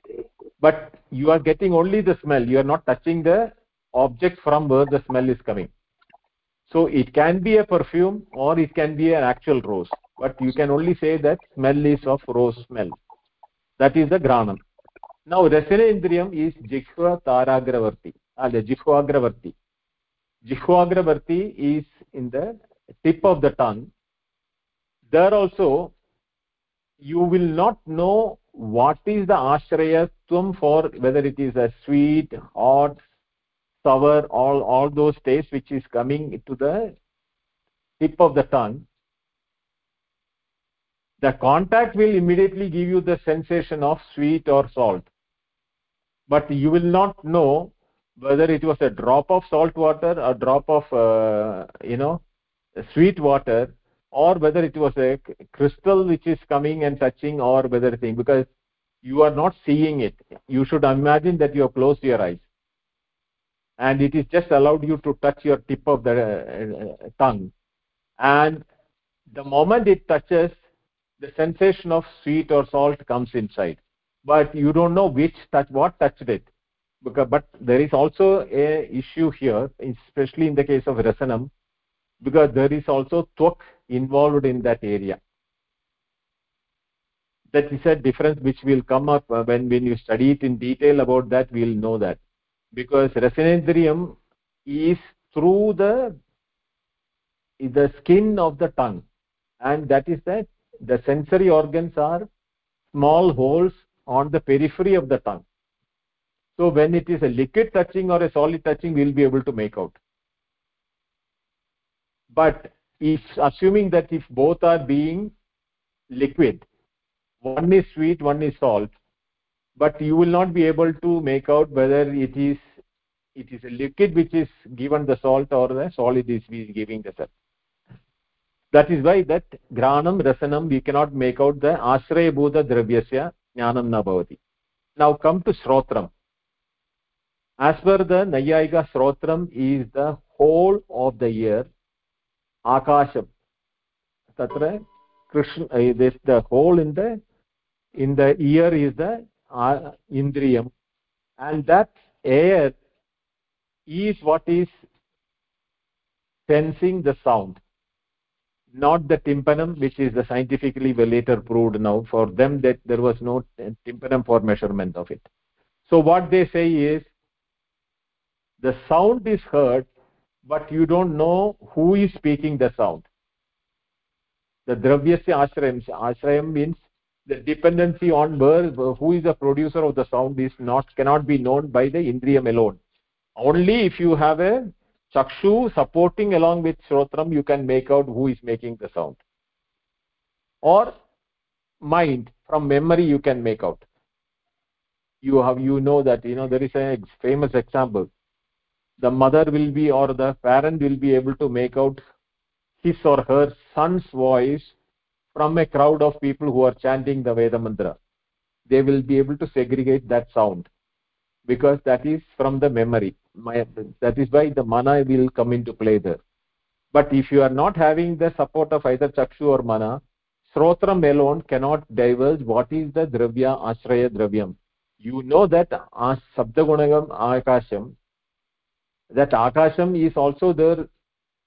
but you are getting only the smell. You are not touching the object from where the smell is coming. So it can be a perfume or it can be an actual rose. But you can only say that smell is of rose smell. That is the granam. Now rasanendriyam is jihva taragravarti. Uh, the jihvagravarti jihvagravarti is in the tip of the tongue. There also you will not know what is the ashrayatvam for whether it is a sweet hot sour all all those tastes which is coming to the tip of the tongue? The contact will immediately give you the sensation of sweet or salt. But you will not know whether it was a drop of salt water a drop of uh, you know sweet water or whether it was a crystal which is coming and touching or whether thing because you are not seeing it. You should imagine that you have closed your eyes. And it is just allowed you to touch your tip of the uh, tongue. And the moment it touches the sensation of sweet or salt comes inside. But you don't know which touch what touched it. Because but there is also a issue here especially in the case of rasanam because there is also twak involved in that area. That is a difference which will come up uh, when when you study it in detail about that we will know that. Because rasanendriyam is through the the skin of the tongue. And that is that the sensory organs are small holes on the periphery of the tongue. So when it is a liquid touching or a solid touching we will be able to make out but if assuming that if both are being liquid one is sweet one is salt but you will not be able to make out whether it is it is a liquid which is given the salt or the solid is giving the salt. That is why that granam rasanam we cannot make out the ashraya bhuta dravyasya jnanam na bhavati. Now come to srotram. As per the nayayika srotram is the whole of the year akasham tatra the whole in the in the ear is the uh, indriyam and that air is what is sensing the sound. Not the tympanum which is the scientifically later proved now. For them that there was no tympanum for measurement of it. So what they say is the sound is heard but you don't know who is speaking the sound. The dravyasya ashrayam ashrayam means the dependency on where who is the producer of the sound is not cannot be known by the indriyam alone. Only if you have a chakshu supporting along with shrotram you can make out who is making the sound. Or mind from memory you can make out. You have you know that you know there is a famous example the mother will be or the parent will be able to make out his or her son's voice from a crowd of people who are chanting the veda mantra. They will be able to segregate that sound because that is from the memory. My, that is why the mana will come into play there. But if you are not having the support of either chakshu or mana srotram alone cannot divulge what is the dravya ashraya dravyam. You know that as sabdagunagam akasham that akasham is also there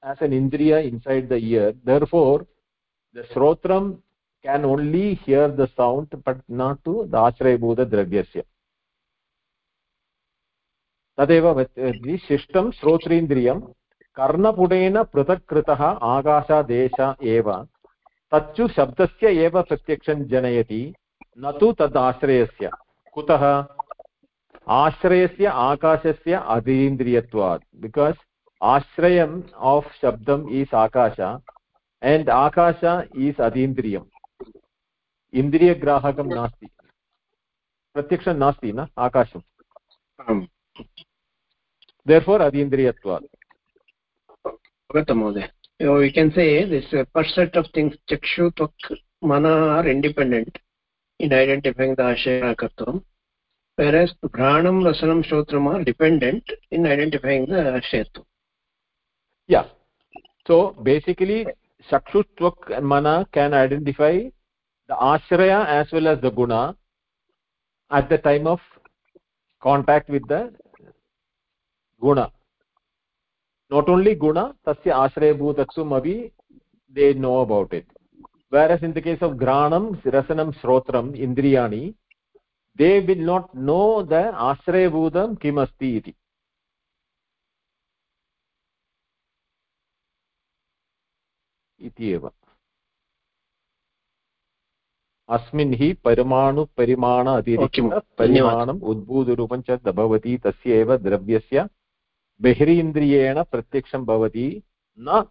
as an indriya inside the ear therefore the srotram can only hear the sound but not to the ashraya bhuta dravyasya तदेव शिष्टं श्रोत्रेन्द्रियं कर्णपुटेन पृथक् कृतः आकाशादेश एव तच्चु शब्दस्य एव प्रत्यक्षं जनयति न तु तद् आश्रयस्य कुतः आश्रयस्य आकाशस्य अतीन्द्रियत्वात् बिकास् आश्रयम् आफ् शब्दम् ईस् आकाश एण्ड् आकाश ईस् अतीन्द्रियम् इन्द्रियग्राहकं नास्ति प्रत्यक्षं नास्ति न आकाशम् therefore adindriyatvat avata mohoday we can say this uh, first set of things chakshu tvak mana are independent in identifying the ashaya kartam whereas granam rasanam shrotram are dependent in identifying the ashayatva yeah so basically chakshu tvak mana can identify the ashraya as well as the guna at the time of contact with the guna not only guna tasya ashrayabhutatvam api they know about it whereas in the case of granam rasanam shrotram indriyani they will not know the ashrayabhutam kim asti iti इति एव अस्मिन् हि परमाणुपरिमाण अतिरिक्तपरिमाणम् उद्भूतरूपं च भवति तस्य एव द्रव्यस्य बहिरीन्द्रियेण प्रत्यक्षं भवति न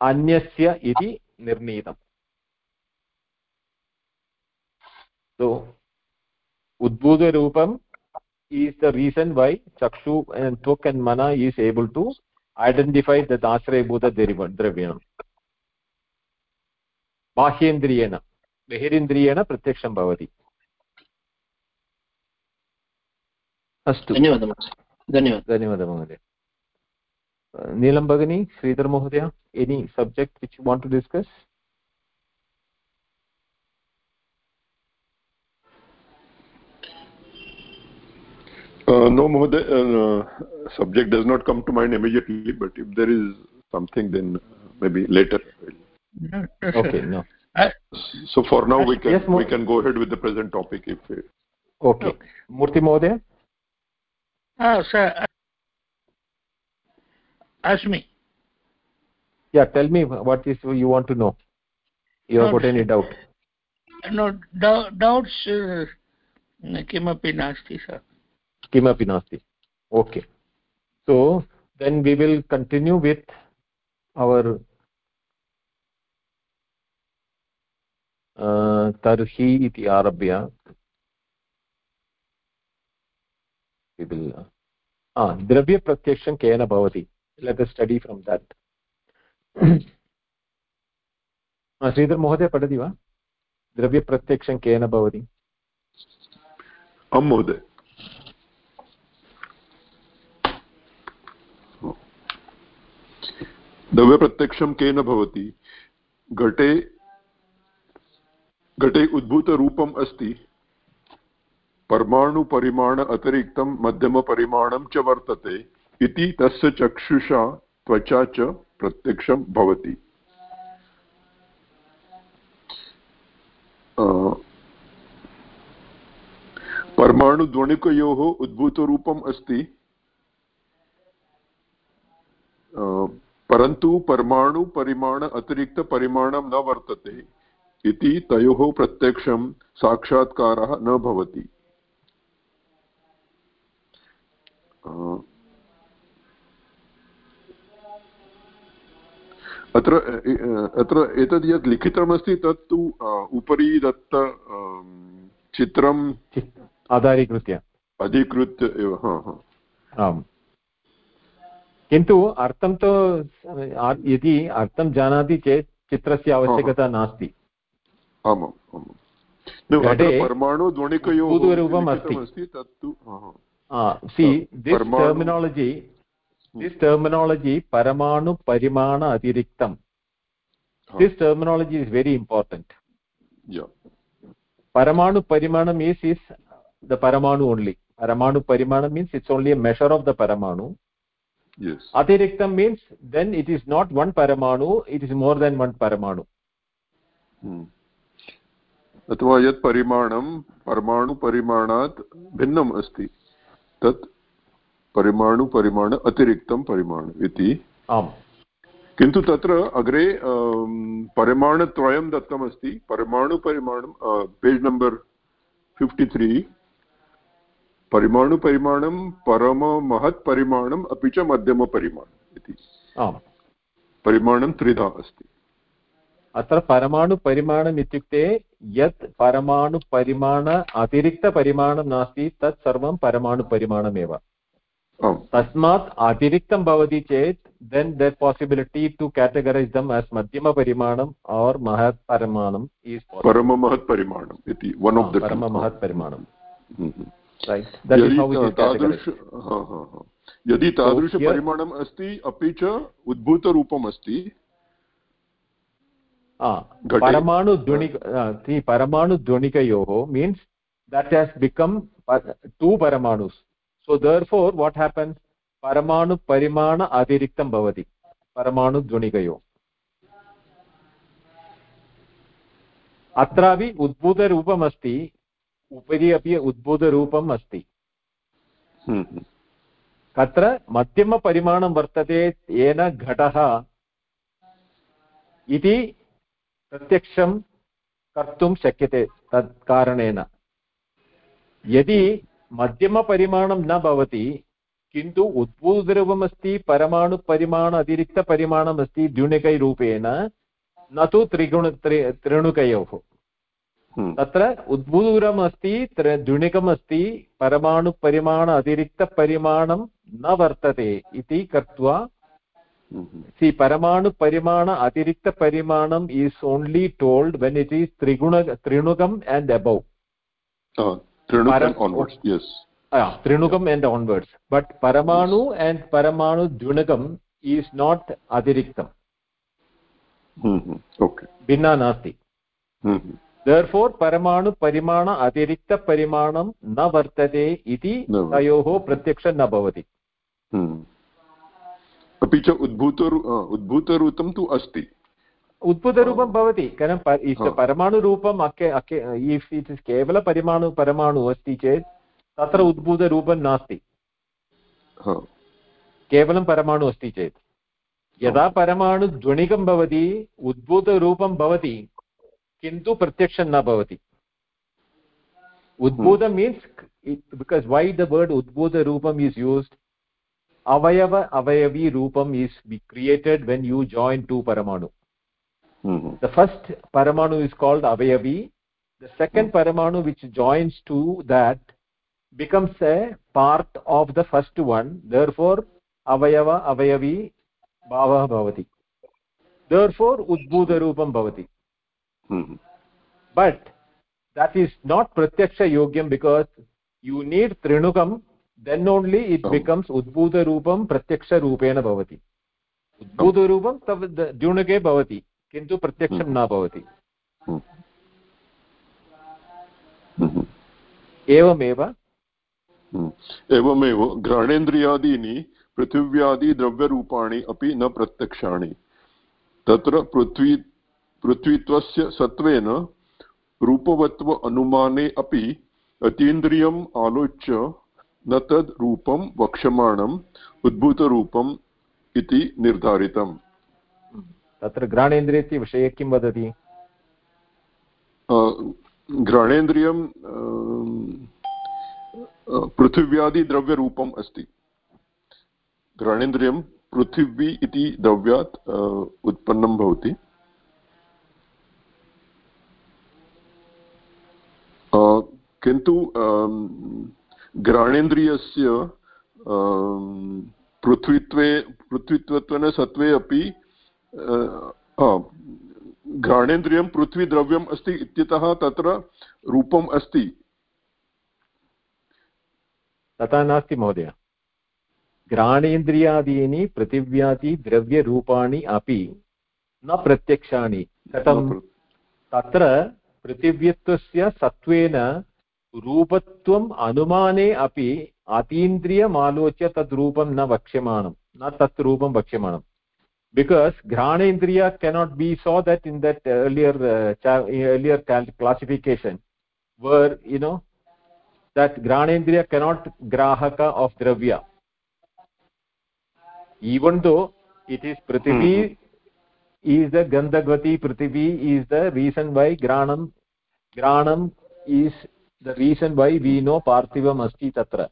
अन्यस्य इति निर्णीतम् so udbhuta is the reason why chakshu and tuk and mana is able to identify the ashraya bhuta dravyam bahyendriyena बहिरिन्द्रियेण प्रत्यक्षं भवति अस्तु धन्यवादः धन्यवादः धन्यवादः महोदय नीलं भगिनी श्रीधर महोदय any subject which want to discuss Uh, no, Mohoday, uh, subject does not come to mind immediately, but if there is something, then maybe later. No, okay, no. so for now we can yes, we can go ahead with the present topic if okay, okay. murti mohoday ah sir ask me yeah tell me what is you want to know. You have got any doubt? No doubts kimapi nasti sir kimapi nasti okay. So, then we will continue with our तर्हि इति आरभ्य द्रव्यप्रत्यक्षं केन भवति let study from that Shridhar महोदय पठति वा द्रव्यप्रत्यक्षं केन भवति आं महोदय द्रव्यप्रत्यक्षं केन भवति? घटे घटे उद्भूतरूपम् अस्ति। परमाणुपरिमाण अतिरिक्तं मध्यमपरिमाणं च वर्तते इति तस्य चक्षुषा त्वचा च प्रत्यक्षं भवति। परमाणुध्वनिकयोः उद्भूतरूपम् अस्ति। परन्तु परमाणुपरिमाण अतिरिक्तपरिमाणं न वर्तते इति तयोः प्रत्यक्षं साक्षात्कारः न भवति। अत्र अत्र एतद् यत् लिखितमस्ति तत्तु उपरि दत्त चित्रं आधारीकृत्य। अधिकृत्य एव हा हा। आम्। किन्तु अर्थं तु यदि अर्थं जानाति चेत् चित्रस्य आवश्यकता नास्ति। परमाणु ध्वनिकयोः अस्ति। तत्तु सि दिस् टर्मिनालजि दिस् टर्मिनालजि परमाणु परिमाण अतिरिक्तं this terminology is very important is is the paramanu only. paramanu parimanam means it's only a measure of the paramanu yes. Atiriktam means then it is not one paramanu it is more than one paramanu. अथवा यत् परिमाणं परमाणुपरिमाणात् भिन्नम् अस्ति तत् परिमाणुपरिमाण अतिरिक्तं परिमाण इति। आम्। किन्तु तत्र अग्रे परिमाणत्रयं दत्तमस्ति। परमाणुपरिमाणं पेज् नम्बर् फिफ्टि त्री परिमाणुपरिमाणं परममहत्परिमाणम् अपि च मध्यमपरिमाणम् इति। परिमाणं त्रिधा अस्ति। अत्र परमाणुपरिमाणम् इत्युक्ते यत् परमाणुपरिमाण अतिरिक्तपरिमाणं नास्ति तत् सर्वं परमाणुपरिमाणमेव तस्मात् अतिरिक्तं भवति चेत् then there possibility to categorize them as madhyama parimanam or mahat parimanam is parama mahat parimanam यदि तादृशपरिमाणम् अस्ति अपि च उद्भूतरूपम् अस्ति परमाणुध्वनि परमाणुध्वनिकयोः means that has become two परमाणुस्. So therefore what happens परमाणुपरिमाण अतिरिक्तं भवति परमाणुध्वनिकयो अत्रापि उद्भूतरूपमस्ति उपरि अपि उद्भूतरूपम् अस्ति। तत्र मध्यमपरिमाणं वर्तते येन घटः इति प्रत्यक्षं कर्तुं शक्यते तत् कारणेन। यदि मध्यमपरिमाणं न भवति किन्तु उद्भूतरूपमस्ति परमाणुपरिमाण अतिरिक्तपरिमाणमस्ति द्युणिकैरूपेण न तु त्रिगुण त्रि त्रिणुकयोः। हम्म। तत्र उद्भूतम् अस्ति द्युणिकम् अस्ति परमाणुपरिमाण अतिरिक्तपरिमाणं न वर्तते इति कृत्वा सि हम्म। परमाणुपरिमाण अतिरिक्तपरिमाणम् is only told when it is त्रिगुण त्रिणुकम् and above yeah, trinukam and onwards but paramanu yes. and paramanu dvunakam is not adiriktam therefore paramanu parimana atirikta parimanam na vartate iti tayoh pratyaksha na bhavati. अपि च उद्भूत उद्भूतरूपं तु अस्ति उद्भूतरूपं भवति कारणं परमाणुरूपम् अके अके इफ् इट् इस् केवलपरिमाणु परमाणु अस्ति चेत् तत्र उद्भूतरूपं नास्ति केवलं परमाणु अस्ति चेत् यदा परमाणु ध्वनिकं भवति उद्भूतरूपं भवति किन्तु प्रत्यक्षं न भवति। उद्भूतं means because why the word उद्भूतरूपम् is used अवयव अवयवी रूपम् is be created when you join two परमाणु। द फस्ट् परमाणु इस् काल्ड् अवयवी। द सेकेण्ड् परमाणु which joins to that becomes a part of the first one therefore avayava avayavi bhavah bhavati therefore udbhuta roopam bhavati hmm. But that is not pratyaksha yogyam because you need trinukam then only it oh. becomes udbhuta roopam pratyaksha roopena bhavati udbhuta roopam tad dyunake bhavati किन्तु प्रत्यक्षं न भवति एवमेव एवमेव घ्राणेन्द्रियादीनि पृथिव्यादिद्रव्यरूपाणि अपि न प्रत्यक्षाणि तत्र पृथ्वी पृथ्वीत्वस्य सत्त्वेन रूपवत्व अनुमाने अपि अतीन्द्रियम् आलोच्य न तद् रूपं वक्ष्यमाणम् उद्भूतरूपम् इति निर्धारितम्। तत्र घ्राणेन्द्रियस्य विषये किं वदति? घ्राणेन्द्रियं पृथिव्यादिद्रव्यरूपम् अस्ति। घ्राणेन्द्रियं पृथिवी इति द्रव्यात् उत्पन्नं भवति। किन्तु घ्राणेन्द्रियस्य पृथ्वीत्वे पृथ्वीत्वेन सत्त्वे अपि घ्राणेन्द्रियं पृथ्वीद्रव्यम् अस्ति इत्यतः तत्र रूपम् अस्ति। तथा नास्ति महोदय। घ्राणेन्द्रियादीनि पृथिव्यादिद्रव्यरूपाणि अपि न प्रत्यक्षानि कथं तत्र पृथिव्यत्वस्य सत्त्वेन रूपत्वम् अनुमाने अपि अतीन्द्रियमालोच्य तद् न वक्ष्यमाणं न तत् रूपं वक्ष्यमाणं ghanendriya cannot be saw that in that earlier uh, earlier classification where you know that ghanendriya cannot grahaka of dravya even though it is prithvi mm -hmm. Is the gandhagvati prithvi is the reason why granam granam is the reason why we know parthivam asti tatra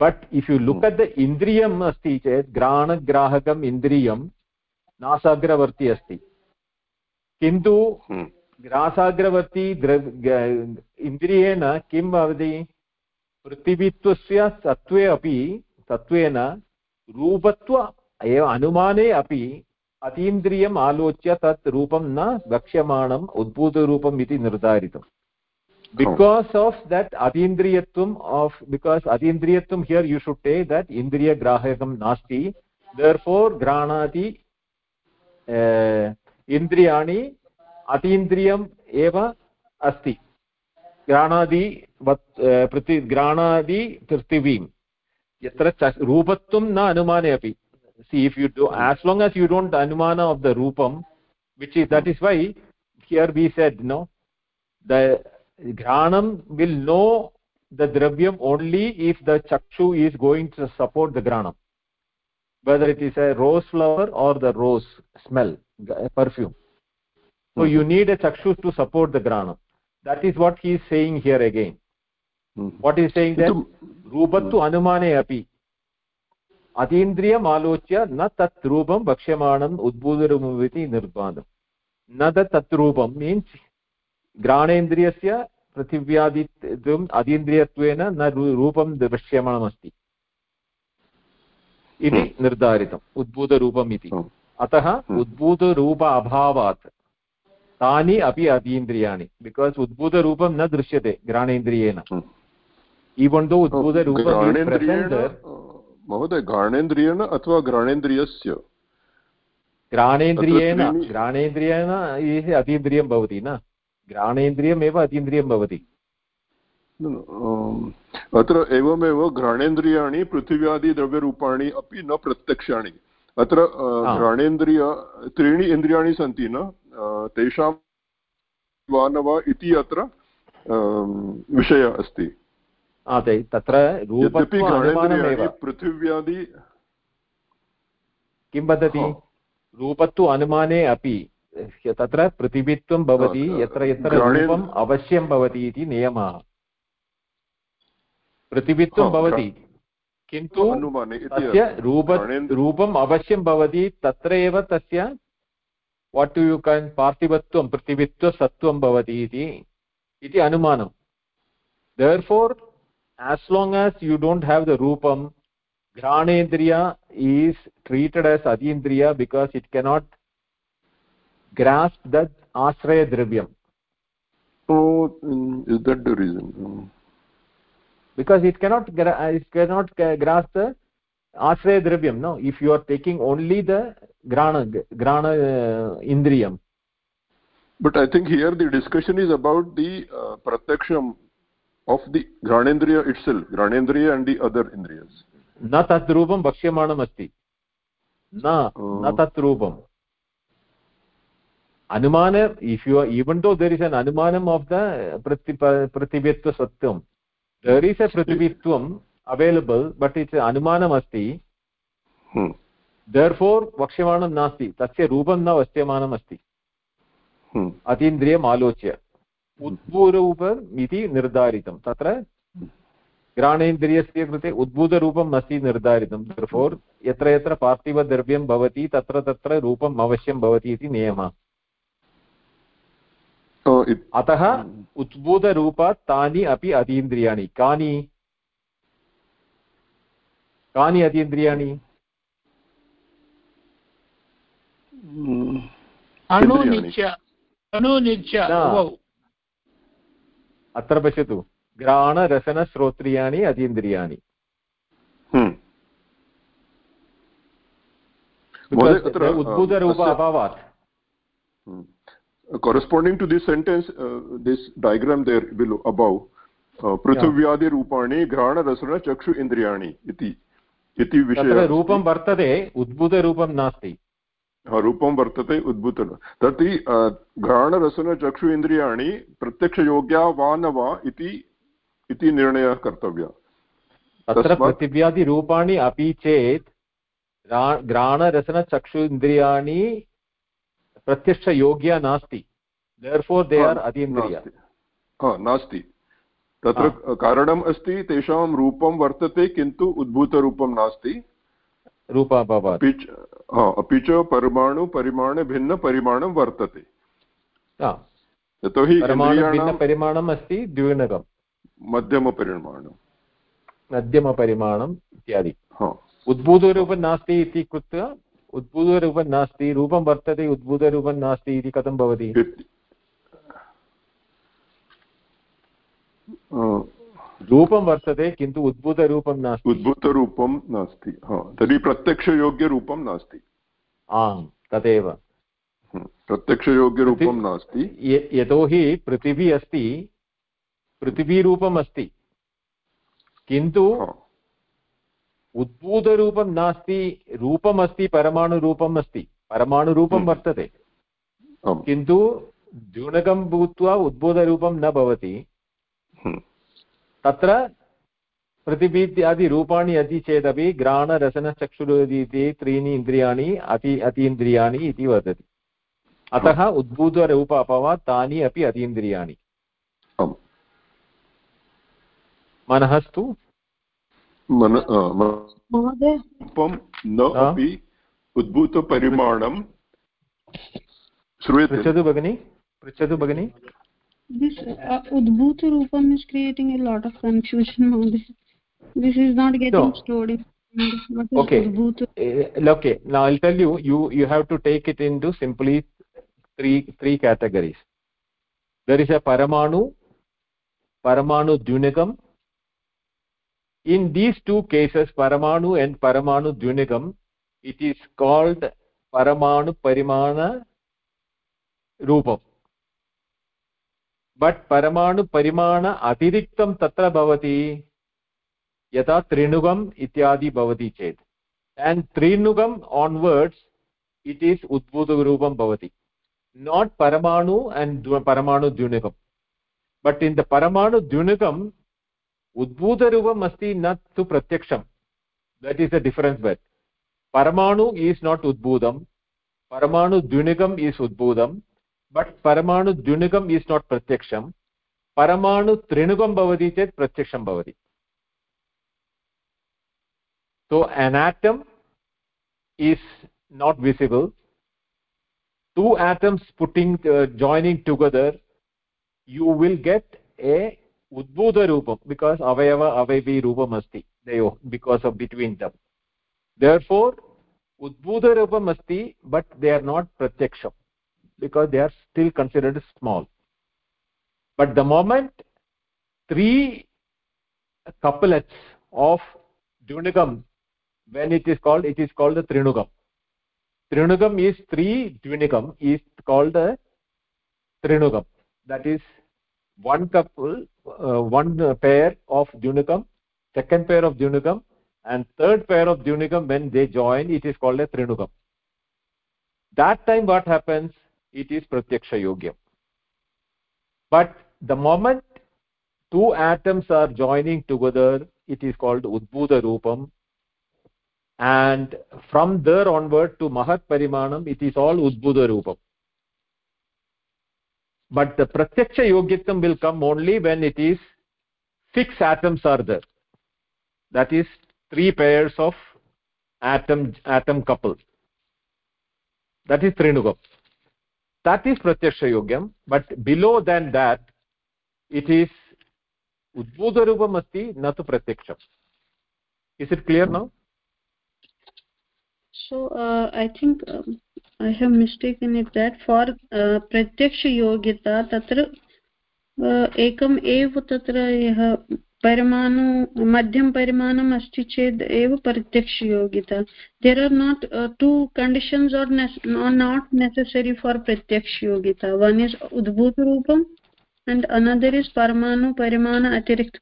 but if you look at the indriyam asti chet granagrahakam indriyam नासाग्रवर्ती अस्ति किन्तु ग्रासाग्रवर्ती इन्द्रियेण किं भवति पृथिवीत्वस्य सत्त्वे अपि सत्त्वेन रूपत्व एव अनुमाने अपि अतीन्द्रियम् आलोच्य तत् रूपं न वक्ष्यमाणम् उद्भूतरूपम् इति निर्धारितम् of that adindriyatvam of because adindriyatvam here you should take that indriya grahakam nasti therefore granati uh, इन्द्रियाणि अतीन्द्रियम् एव अस्ति घ्राणादि पृथि घ्राणादि पृथिवीं यत्र रूपत्वं न अनुमाने अपि see if you do hmm. as long as you don't anumana of the rupam which is that hmm. is why here we said no the granam will know the dravyam only if the chakshu is going to support the granam whether it is a rose flower or the rose smell perfume. So mm -hmm. you need a chakshu to support the granam that is what he is saying here again. Mm -hmm. what he is saying there rupatu hmm. anumane api. अतीन्द्रियम् आलोच्य न तत् रूपं वक्ष्यमाणम् उद्बोधरूपम् इति निर्बाधम् न तत् रूपं means घ्राणेन्द्रियस्य पृथिव्यादित्वम् अतीन्द्रियत्वेन न रूपं दृश्यमाणमस्ति इति। निर्धारितम् उद्भूतरूपम् इति। अतः। उद्भूतरूप अभावात् तानि अपि अतीन्द्रियाणि बिकास् उद्भूतरूपं न दृश्यते घ्राणेन्द्रियेण इवन् दो उद्भूतरूपं महोदय घ्राणेन्द्रियेण अथवा घ्राणेन्द्रियस्य? घ्राणेन्द्रियेण घ्राणेन्द्रियेण अतीन्द्रियं भवति न? घ्राणेन्द्रियमेव अतीन्द्रियं भवति। अत्र एवमेव घ्राणेन्द्रियाणि पृथिव्यादिद्रव्यरूपाणि अपि न प्रत्यक्षाणि। अत्र घ्राणेन्द्रिय त्रीणि इन्द्रियाणि सन्ति न? तेषां वा न वा इति अत्र विषयः अस्ति। तत्र पृथिव्यादि किं वदति? रूपत्व अनुमाने अपि तत्र पृथिवीत्वं भवति यत्र यत्र रूपम् अवश्यं भवति इति नियमः। पृथिवीत्वं भवति किन्तु तस्य रूप रूपम् अवश्यं भवति तत्र एव तस्य वाट् टु यु कन् पार्थिवत्वं पृथिवीत्वसत्त्वं भवति इति अनुमानं therefore as long as you don't have the rupam granendriya is treated as adindriya because it cannot grasp the ashraya dravyam so is that the reason? Because it cannot it cannot grasp the ashraya dravyam no? If you are taking only the grana grana uh, indriyam. But i think here the discussion is about the uh, pratyaksham of the granendriya itself granendriya and the other indriyas न तद् रूपं वक्ष्यमाणमस्ति न न तत् रूपम् अनुमान if you are even though there is an anumanam of the pratibhyatva satyam there is a pratibhitvam available but it's anumanam asti hmm. therefore vakshyamaणं नास्ति तस्य रूपं न वक्ष्यमाणम् अस्ति hmm. अतीन्द्रियम् आलोच्य उद्भूरूपम् इति निर्धारितं तत्र घ्राणेन्द्रियस्य कृते उद्भूतरूपम् अस्ति निर्धारितं फोर् यत्र यत्र पार्थिवद्रव्यं भवति तत्र तत्र रूपम् अवश्यं भवति इति नियमः अतः उद्भूतरूपात् तानि अपि अतीन्द्रियाणि कानि कानि अतीन्द्रियाणि अत्र पश्यतु। घ्राणरसनश्रोत्रियाणि अतीन्द्रियाणि। हम्म। उद्भूतरूप अभावात्। corresponding to this sentence uh, this diagram there below above पृथिव्यादिरूपाणि घ्राणरसनचक्षु इन्द्रियाणि इति। इति विषयः रूपं वर्तते उद्भूतरूपं नास्ति। रूपं वर्तते उद्भूत तर्हि घ्राणरसनचक्षु इन्द्रियाणि प्रत्यक्षयोग्या वा न वा इति इति निर्णयः कर्तव्यः। तत्र पृथिव्यादिरूपाणि अपि चेत् घ्राणरसनचक्षु इन्द्रियाणि प्रत्यक्षयोग्या नास्ति। दे आर् अतीन्द्रिया। नास्ति। तत्र कारणम् अस्ति तेषां रूपं वर्तते किन्तु उद्भूतरूपं नास्ति। रूपाभावात्। अपि च परमाणु परिमाणभिन्नपरिमाणं वर्तते। यतोहि परिमाणम् अस्ति द्विगुणकम्। मध्यमपरिमाणं मध्यमपरिमाणम् इत्यादि। उद्भूतरूपं नास्ति इति कृत्वा उद्भूतरूपं नास्ति रूपं वर्तते उद्भूतरूपं नास्ति इति कथं भवति? रूपं वर्तते किन्तु उद्भूतरूपं नास्ति। उद्भूतरूपं नास्ति तर्हि प्रत्यक्षयोग्यरूपं नास्ति। आम् तदेव। प्रत्यक्षयोग्यरूपं नास्ति। यतोहि पृथिवी अस्ति पृथिवीरूपम् अस्ति किन्तु उद्भूतरूपं नास्ति रूपमस्ति परमाणुरूपम् अस्ति। परमाणुरूपं। वर्तते। किन्तु द्युणकं भूत्वा उद्भूतरूपं न भवति। तत्र पृथिवी इत्यादिरूपाणि अस्ति चेदपि घ्राणरसनचक्षुरुदि इति त्रीणि इन्द्रियाणि अति अतीन्द्रियाणि इति वदति अतः उद्भूतरूप अभवात् तानि अपि अतीन्द्रियाणि मनःस्तु न अपि उद्भूतपरिमाणं श्रूयते पृच्छतु भगिनि पृच्छतु भगिनि this uh, udbhuta rupam is creating a lot of confusion this this is not getting no. stored in okay. Uh, okay. Now i'll tell you you you have to take it into simply three three categories. There is a paramanu paramanu dvunagam in these two cases paramanu and paramanu dvunagam it is called paramanu parimana rupam. But परमाणु परिमाण अतिरिक्तं तत्र भवति यथा त्रिणुगम् इत्यादि भवति चेत् एण्ड् त्रिणुगम् आन्वर्ड्स् इट् इस् उद्भूतरूपं भवति नाट् परमाणु एण्ड् परमाणु द्युणुकम् बट् इन् द परमाणु द्युणुकं udbhutarupam asti not tu pratyaksham. That is the difference but paramanu is not udbhudam. Paramanu dvunigam but परमाणु द्विणुकम् इस् नाट् प्रत्यक्षं परमाणु त्रिणुकं भवति चेत् प्रत्यक्षं भवति so an atom is not visible to atoms putting joining together you will get a उद्भूतरूपं because अवयव अवयवि रूपम् अस्ति because of between them therefore उद्भूतरूपम् अस्ति बट् दे आर् नाट् प्रत्यक्षम् because they are still considered small. But the moment three couplets of dvunigam when it is called it is called the trinugam. Trinugam is three dvunigam is called the trinugam. That is one couple uh, one pair of dunukam second pair of dunukam and third pair of dvunugam when they join it is called a trinugam. That time what happens it is pratyaksha yogyam. But the moment two atoms are joining together it is called udbhuta roopam and from there onward to mahat parimanam it is all udbhuta roopam but the pratyaksha yogyatvam will come only when it is six atoms are there. That is three pairs of atom atom couples that is trinugam that is pratyaksha yogyam but below than that it is udbodharupam asti na tu pratyaksham is it clear now? So uh, i think um, i have mistaken it that for uh, pratyaksha yogyata tatra एकम् एव तत्र यः परिमाणु मध्यं परिमाणम् अस्ति चेत् एव प्रत्यक्षयोगिता। There are not two conditions are are not necessary for प्रत्यक्षयोगिता। One is उद्भूतरूपम् and another is परमाणु परिमाण अतिरिक्त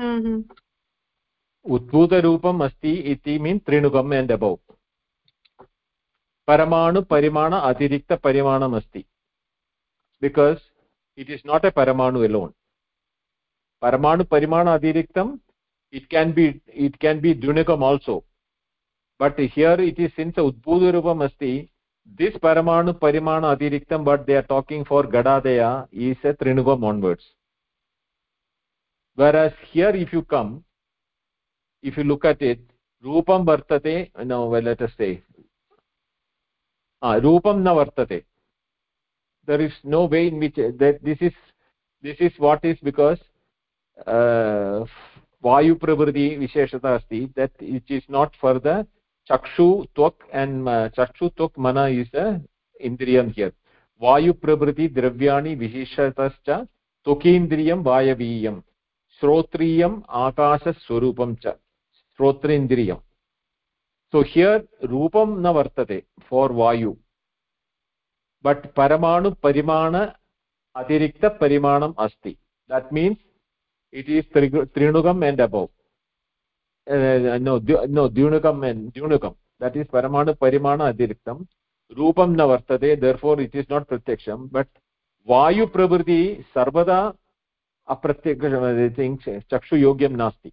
हाँ, हाँ। उद्भूतरूपम् अस्ति इति mean त्रिणुकम् and above paramanu parimana atirikta parimanam asti because it is not a paramanu alone paramanu parimana atiriktam it can be it can be dvunugam also but here it is since udbhuta roopam asti this paramanu parimana atiriktam but they are talking for gadadaya is a trinugam onwards whereas here if you come if you look at it रूपं वर्तते no well let us say रूपं न वर्तते there is no way in which this is this is what is because वायुप्रभृति विशेषता अस्ति that each is not for the चक्षु त्वक् and चक्षु त्वक् मन इस् अ इन्द्रियं हियर् वायुप्रभृति द्रव्याणि विशेषतश्च त्वकीन्द्रियं वायवीयं श्रोत्रियम् आकाशस्वरूपं च श्रोत्रेन्द्रियम् vayu but paramanu parimana atirikta parimanam asti that means it is trinugam and above uh, no no dyunugam and dyunugam that is paramanu parimana atiriktam rupam na vartate therefore it is not pratyaksham but vayu pravriti sarvada apratyaksha things chakshu yogyam nasti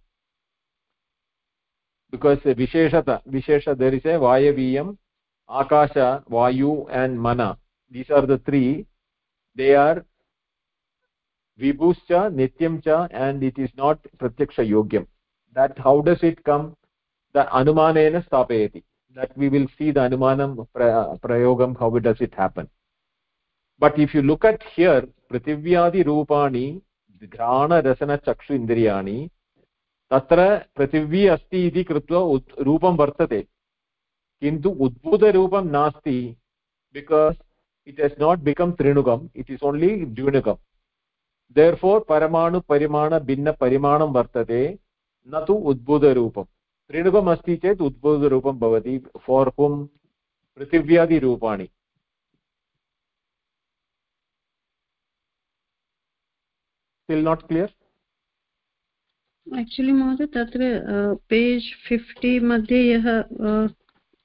because visheshata vishesha there is a vayaviyam akasha vayu and mana these are the three they are vibhuscha nityam cha and it is not pratyaksha yogyam that how does it come the anumanena stapayati that we will see the anumanam prayogam how does it happen but if you look at here prativyadi rupani grana rasana chakshu indriyani तत्र पृथिवी अस्ति इति कृत्वा रूपं वर्तते। किन्तु उद्भूतरूपं नास्ति because it has not become त्रिणुकम् it is only द्विणुकम् देर् फोर् परमाणु परिमाण भिन्नपरिमाणं वर्तते, न तु उद्भूतरूपं। त्रिणुकम् अस्ति चेत् उद्भूतरूपं भवति फोर् हुम् पृथिव्यादिरूपाणि still not clear? एक्चुलि महोदय तत्र पेज् फिफ्टि मध्ये यः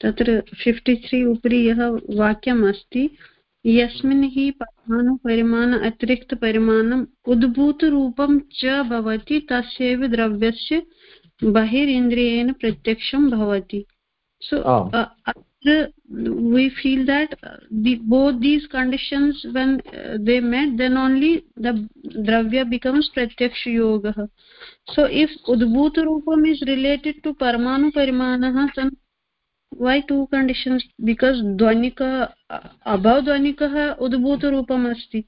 तत्र फिफ्टि त्री उपरि यः वाक्यम् अस्ति। यस्मिन् हि परमाणुपरिमाण अतिरिक्तपरिमाणम् उद्भूतरूपं च भवति तस्यैव द्रव्यस्य बहिरिन्द्रियेण प्रत्यक्षं भवति। So we feel that the, both these conditions when uh, they met then only the dravya becomes pratyaksha yoga so if udbhuta rupam is related to parmanu parimanah then why two conditions because dhvanika abhav dhvanikah udbhuta rupam asti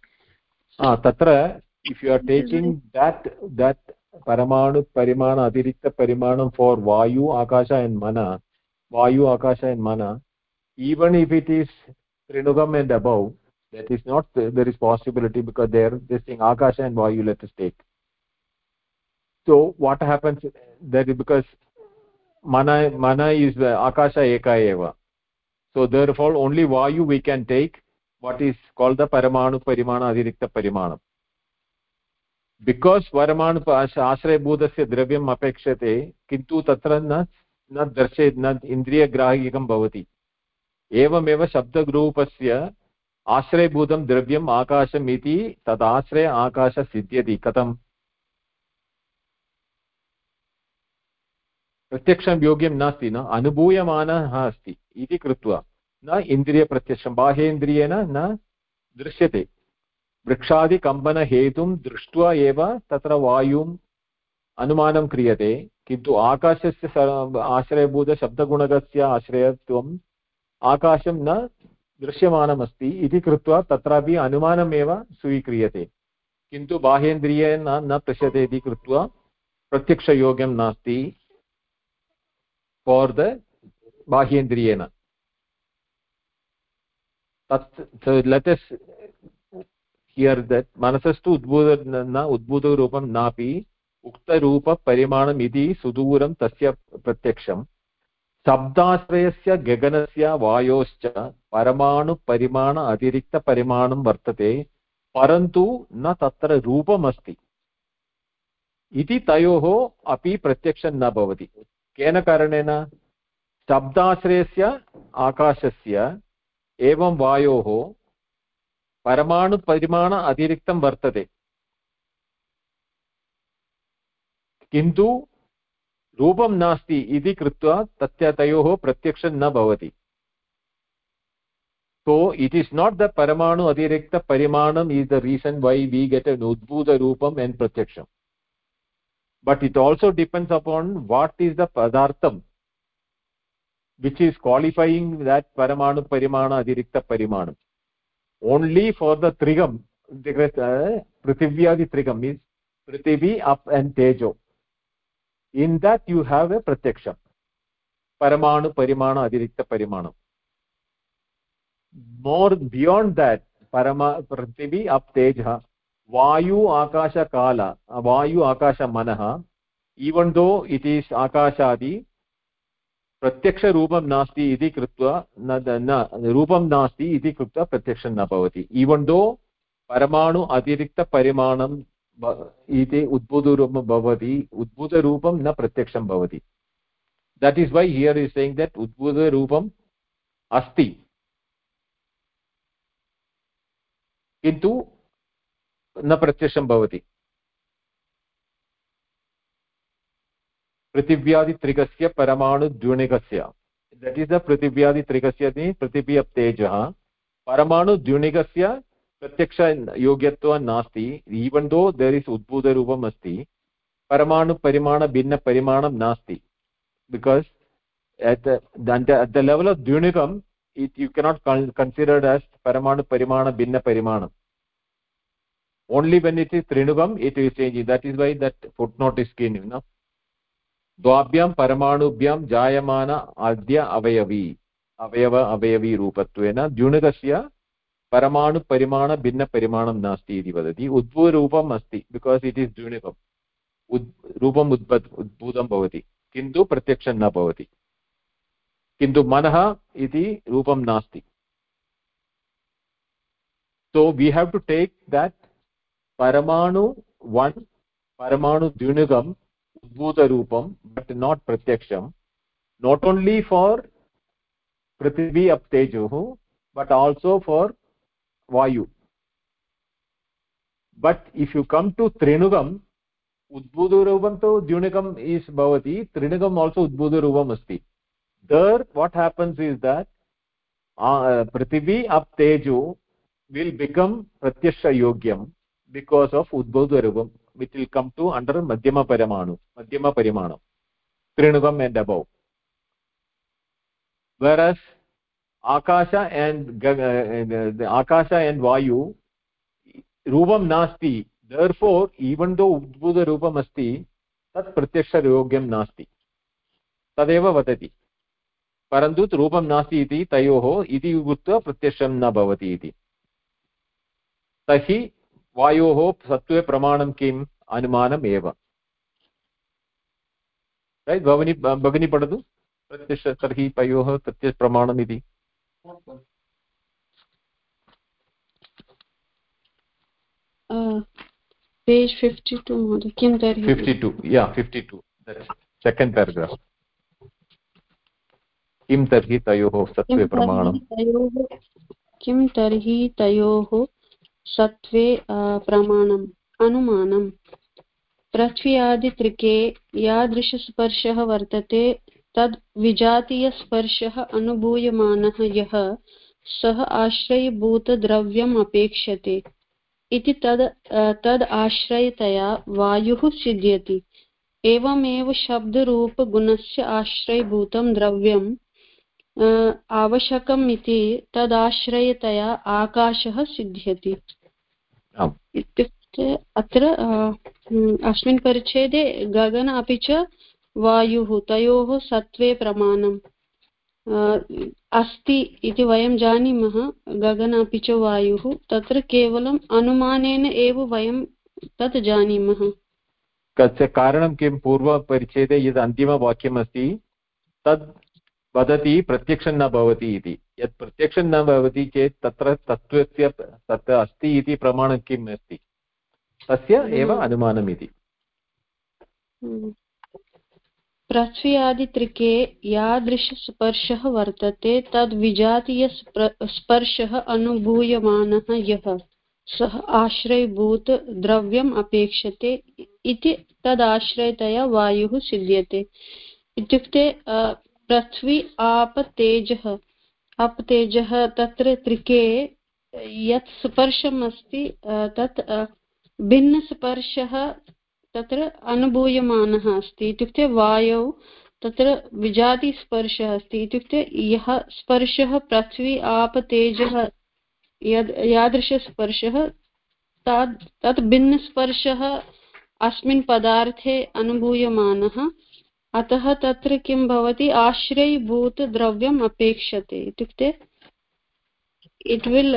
ah tatra if you are taking that that paramanu parimana atirikta parimanam for vayu akasha and mana vayu akasha and mana even if it is trinugam and above that is not there is possibility because there this thing akasha and vayu let us take so what happens that is because mana mana is akasha eka eva so therefore only vayu we can take what is called the paramanu parimana adirikta parimanam because परमाणु आश्रयभूतस्य द्रव्यम् अपेक्षते किन्तु तत्र न न दर्शय, न इन्द्रियग्राह्यकं भवति। एवमेव शब्दग्रूपस्य आश्रयभूतं द्रव्यम् आकाशम् इति तदाश्रय आकाश सिद्ध्यति कथम् प्रत्यक्षं योग्यं नास्ति, न अनुभूयमानः अस्ति इति कृत्वा, न इन्द्रियप्रत्यक्षं, बाह्येन्द्रियेण न दृश्यते। वृक्षादिकम्पनहेतुं दृष्ट्वा एव तत्र वायुम् अनुमानं क्रियते, किन्तु आकाशस्य आश्रयभूतशब्दगुणकस्य आश्रयत्वम् आकाशं न दृश्यमानमस्ति इति कृत्वा तत्रापि अनुमानमेव स्वीक्रियते। किन्तु बाह्येन्द्रियेण न पश्यते इति कृत्वा प्रत्यक्षयोग्यं नास्ति फार् द बाह्येन्द्रियेण। तत् लेटस् हियर् दट् मनसस्तु उद्बोध न उद्बोधरूपं नापि उक्तरूपपरिमाणम् इति सुदूरं तस्य प्रत्यक्षं। शब्दाश्रयस्य गगनस्य वायोश्च परमाणुपरिमाण अतिरिक्तपरिमाणं वर्तते, परन्तु न तत्र रूपमस्ति। इति तयोः अपि प्रत्यक्षं न भवति। केन कारणेन? शब्दाश्रयस्य आकाशस्य एवं वायोः परमाणुपरिमाण अतिरिक्तं वर्तते। किन्तु रूपं नास्ति इति कृत्वा तस्य तयोः प्रत्यक्षं न भवति. So it is not the परमाणु अतिरिक्तपरिमाणम् is the reason why we get an उद्भूतरूपम् an प्रत्यक्षम् but it also depends upon what is the पदार्थम् which is qualifying that परमाणु परिमाण अतिरिक्तपरिमाणम् ओन्ली फार् द त्रिगम् पृथिव्यादि मीन्स् पृथिवी अप् एण्ड् तेजो in that you have a pratyaksham paramanu parimana adirikta parimanam more beyond that parama prithvi up teja vayu akasha kala vayu akasha manah even though it is akashadi प्रत्यक्षरूपं नास्ति इति कृत्वा न रूपं नास्ति इति कृत्वा प्रत्यक्षं न भवति इवन् दो परमाणु अतिरिक्तपरिमाणं इति उद्भूतरूपं भवति उद्भूतरूपं न प्रत्यक्षं भवति। That is why here is saying that उद्भूतरूपम् अस्ति। किन्तु न प्रत्यक्षं भवति। पृथिव्यादित्रिकस्य परमाणुद्युणिकस्य। दट् इस् द पृथिव्यादित्रिकस्य पृथिवी अप् तेजः परमाणुद्युणिकस्य प्रत्यक्षयोग्यत्वं नास्ति ईवन् दो देर् इस् उद्भूतरूपम् अस्ति परमाणुपरिमाणभिन्नपरिमाणं नास्ति because at the, at the level of dyunikam it you cannot consider as paramanu parimana binna parimanam only when it is trinugam it is changing that is why that footnote is given you know द्वाभ्यां परमाणुभ्यां जायमान अद्य अवयवी अवयव अवयवी रूपत्वेन द्युणुकस्य परमाणु परिमाण भिन्न परिमाणम नास्ति इति वदति उद्भू अस्ति बिकॉज़ इट इज़ ड्यूनिकम उद् रूपम उद्भूत उद्भूतम भवति किंतु प्रत्यक्ष न भवति किंतु मनः इति रूपम नास्ति so we have to take that परमाणु वन परमाणु द्विनुगम उद्भूत रूपम बट नॉट प्रत्यक्षम नॉट ओनली फॉर पृथ्वी अप्तेजुः but also for vayu. But if you come to trinugam udbhuta roopam to dyunugam is bhavati trinugam also udbhuta roopam asti. There what happens is that uh, prithvi up tejo will become pratyasha yogyam because of udbhuta roopam which will come to under madhyama paramanu madhyama parimanam trinugam and above. Whereas akasha and the akasha and vayu रूपं नास्ति। Four even दो उद्भूतरूपम् अस्ति, तत् प्रत्यक्षयोग्यं नास्ति। तदेव वदति। परन्तु रूपं नास्ति इति तयोः, इति कृत्वा प्रत्यक्षं न भवति इति। तर्हि वायोः सत्त्वे प्रमाणं किम्? अनुमानम् एव रैट् भगिनी पठतु। प्रत्यक्ष, तर्हि पयोः प्रत्यक्षप्रमाणम् इति। पेज् फिफ्टि टु महोदय किं तर्हि फिफ्टि टु या फिफ्टि टु सेकेण्ड् पेराग्राफ् किं तर्हि तयोः सत्त्वे प्रमाणं किं तर्हि तयोः सत्त्वे प्रमाणम्? यादृशस्पर्शः वर्तते तद् विजातीयस्पर्शः अनुभूयमानः यः सः आश्रयभूतद्रव्यम् अपेक्षते इति तद् तद् आश्रयतया वायुः सिद्ध्यति एवमेव शब्दरूपगुणस्य आश्रयभूतं द्रव्यम् आवश्यकम् इति तदाश्रयतया आकाशः सिद्ध्यति इत्युक्ते अत्र अस्मिन् परिच्छेदे गगन अपि च वायुः तयोः सत्त्वे प्रमाणम्। अस्ति इति वयं जानीमः गगन अपि च वायुः। तत्र केवलम् अनुमानेन एव वयं तत् जानीमः। तस्य कारणं किं? पूर्वपरिच्छेदे यद् अन्तिमवाक्यमस्ति तद् वदति प्रत्यक्षं न भवति इति। यत् प्रत्यक्षं न भवति चेत् तत्र तत्त्वस्य तत् अस्ति इति प्रमाणं किम् अस्ति? तस्य एव हम्म। अनुमानम् इति। हम्म। पृथ्व्यादित्रिके यादृशस्पर्शः वर्तते तद् विजातीयस्पर्शः अनुभूयमानः यः। सः आश्रयभूतद्रव्यम् अपेक्षते इति तदाश्रयतया वायुः सिद्ध्यते। इत्युक्ते पृथ्वी आप तेजः अप तेजः तत्र त्रिके, यत् स्पर्शम् अस्ति तत् भिन्नस्पर्शः तत्र अनुभूयमानः अस्ति। इत्युक्ते वायौ तत्र विजातिस्पर्शः अस्ति। इत्युक्ते यः स्पर्शः, पृथ्वी, आप, तेजः, यद्, यादृशस्पर्शः तात् तत् भिन्नस्पर्शः अस्मिन् पदार्थे अनुभूयमानः। अतः तत्र किं भवति? आश्रयीभूतद्रव्यम् अपेक्षते। इत्युक्ते इट् विल्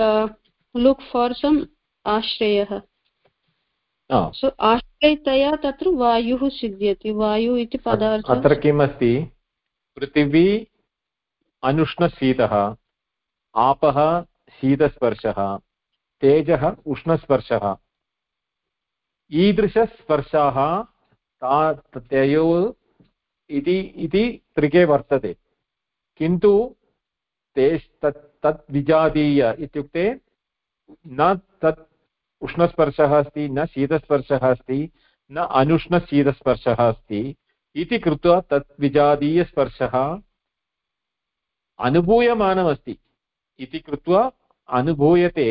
लुक् फार् सम् आश्रयः। सो आश्रयतया तत्र वायुः सिद्ध्यति वायु इति पदार्थः। अत्र किम् अस्ति पृथिवी अनुष्णशीतः आपः शीतस्पर्शः तेजः उष्णस्पर्शः। ईदृशस्पर्शाः ता तयोः इति इति त्रिके वर्तते। किन्तु ते तत् तत् विजातीय इत्युक्ते न तत् उष्णस्पर्शः अस्ति, न शीतस्पर्शः अस्ति, न अनुष्णशीतस्पर्शः अस्ति इति कृत्वा तत् विजातीयस्पर्शः अनुभूयमानमस्ति इति कृत्वा अनुभूयते,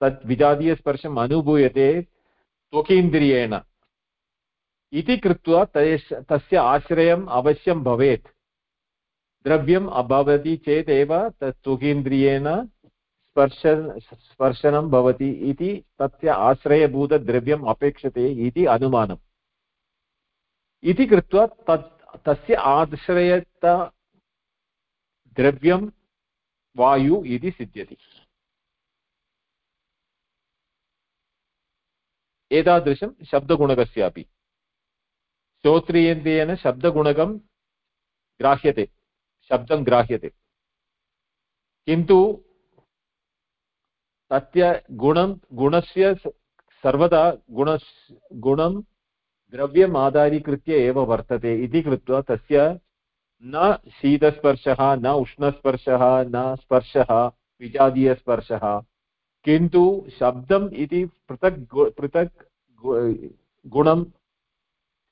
तत् विजातीयस्पर्शम् अनुभूयते त्वकीन्द्रियेण इति कृत्वा तस्य आश्रयम् अवश्यं भवेत्। द्रव्यम् अभवति चेदेव तत् त्वकीन्द्रियेण स्पर्श स्पर्शनं भवति इति तस्य आश्रयभूतद्रव्यम् अपेक्षते इति अनुमानम्। इति कृत्वा तत्, तस्य आश्रयत द्रव्यं वायु इति सिद्ध्यति। एतादृशं शब्दगुणकस्यापि। श्रोत्रियेन्द्रियेण शब्दगुणकं ग्राह्यते, शब्दं ग्राह्यते। किन्तु तस्य गुणं, गुणस्य सर्वदा गुण गुणं द्रव्यम् आधारीकृत्य एव वर्तते। इति कृत्वा तस्य न शीतस्पर्शः, न उष्णस्पर्शः, न स्पर्शः, विजातीयस्पर्शः। किन्तु शब्दम् इति पृथक् पृथक् गुणं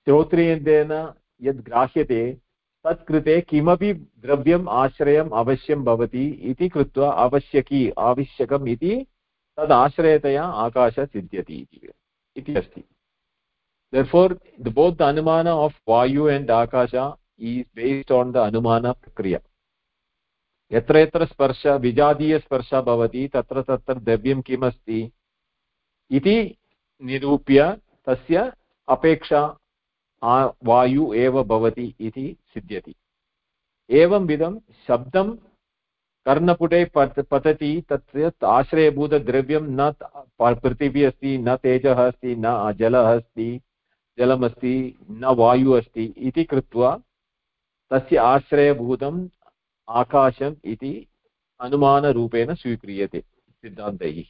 श्रोत्रियन्तेन यद् ग्राह्यते, तत्कृते किमपि द्रव्यम् आश्रयम् अवश्यं भवति इति कृत्वा आवश्यकी, आवश्यकम् इति तद् आश्रयतया आकाश सिद्ध्यति इति अस्ति। Therefore, the both the anumana of vayu and akasha is based on the anumana यत्र यत्र स्पर्श विजातीयस्पर्शः भवति तत्र तत्र द्रव्यं किमस्ति इति निरूप्य तस्य अपेक्षा वायु एव भवति इति सिद्ध्यति एवं विधं शब्दं कर्णपुटे पत, पतति तत्र आश्रयभूतद्रव्यं न पृथिवी अस्ति, न तेजः अस्ति, न जलः अस्ति, जलमस्ति, न वायुः अस्ति इति कृत्वा तस्य आश्रयभूतम् आकाशम् इति अनुमानरूपेण स्वीक्रियते सिद्धान्तैः।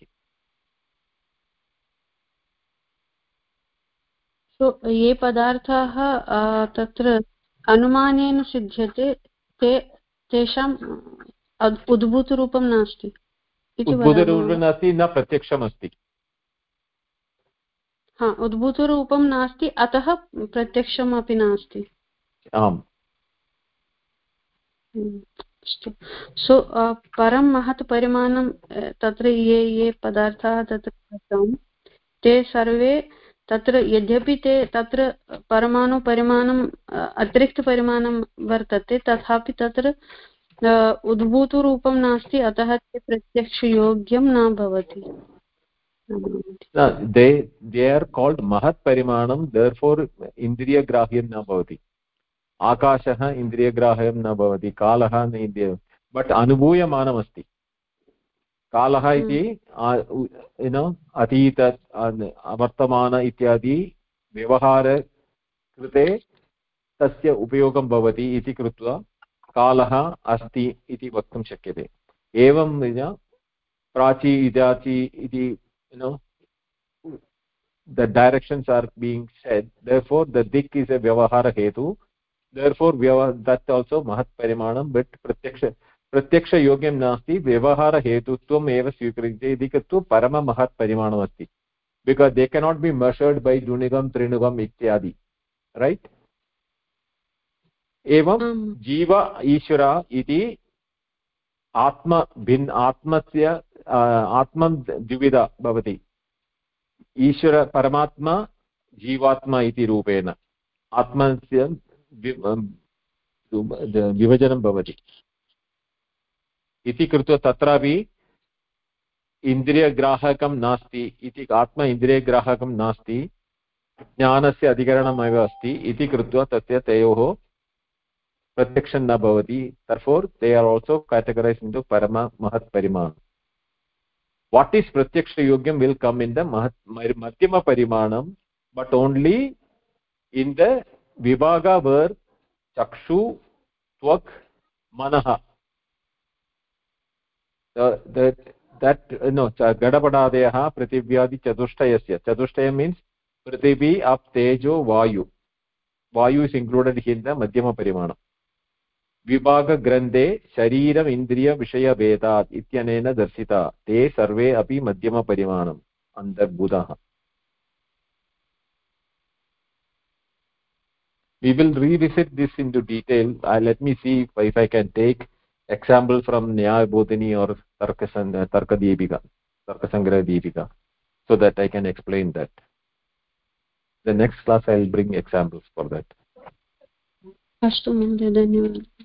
so ये पदार्थाः तत्र अनुमानेन सिद्ध्यते, ते तेषाम् उद्भूतरूपं नास्ति उद्भूतरूपं नास्ति न प्रत्यक्षम् अस्ति हा उद्भूतरूपं नास्ति अतः प्रत्यक्षम् अपि नास्ति। आम्। अस्तु। सो परं महत् परिमाणं तत्र ये ये पदार्थाः तत्र दत्तं ते सर्वे तत्र यद्यपि ते तत्र परमाणुपरिमाणम् अतिरिक्तपरिमाणं वर्तते तथापि तत्र उद्भूतरूपं नास्ति अतः ते प्रत्यक्षयोग्यं न भवति। दे दे आर् काल्ड् महत् परिमाणं देर् फोर् इन्द्रियग्राह्यं न भवति। आकाशः इन्द्रियग्राह्यं न भवति कालः न इन्द्रिय बट् अनुभूयमानमस्ति। कालः इति युनो अतीत वर्तमान इत्यादि व्यवहारकृते तस्य उपयोगं भवति इति कृत्वा कालः अस्ति इति वक्तुं शक्यते। एवं विना प्राची इदाचि इति you know the directions are being said therefore the दिक् इस् ए व्यवहारहेतु देर् फोर् दट् आल्सो महत् परिमाणं बट् प्रत्यक्ष प्रत्यक्षयोग्यं नास्ति। व्यवहारहेतुत्वम् एव स्वीक्रियते इति कृत्वा परममहत् परिमाणमस्ति बिकास् दे केनाट् बि मेशर्ड् बै द्विणुगं त्रिणुगम् इत्यादि। Right right? एवं जीव ईश्वर इति आत्म भिन् आत्मस्य आत्म द्विविधा भवति। ईश्वर परमात्मा जीवात्मा इति रूपेण। आत्मस्य विभजनं भवति। इति कृत्वा तत्रापि इन्द्रियग्राहकं नास्ति इति आत्म इन्द्रियग्राहकं नास्ति ज्ञानस्य अधिकरणमेव अस्ति इति कृत्वा तस्य तयोः प्रत्यक्षं न भवति। Therefore they are also categorised in two परम महत् परिमाणम् वाट् इस् प्रत्यक्षयोग्यं विल् कम् इन् द महत् मध्यमपरिमाणं बट् ओन्ली इन् द विभाग वर् चक्षु त्वक् मनः दट् नो गडपडादयः पृथिव्यादिचतुष्टयस्य चतुष्टयं मीन्स् पृथिवी अप् तेजो वायु वायु इस् इन्क्लूडेड् इन् द मध्यमपरिमाणम् विभागग्रन्थे शरीरम् इन्द्रियविषयभेदात् इत्यनेन दर्शिता ते सर्वे अपि मध्यमपरिमाणम् अन्तर्भूताः we will revisit this into detail uh, let me see if, if i can take example from nyaya bodhini or uh, tarka deepika tarkasangra deepika so that i can explain that the next class i will bring examples for that अस्तु महोदय धन्यवादः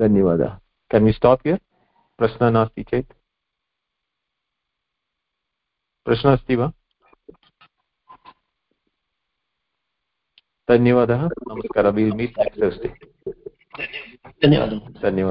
धन्यवादः। केन् वि stop here प्रश्नः नास्ति चेत्। प्रश्नः अस्ति वा? धन्यवादः। नमस्कारः। अस्ति धन्यवादः। धन्यवादः।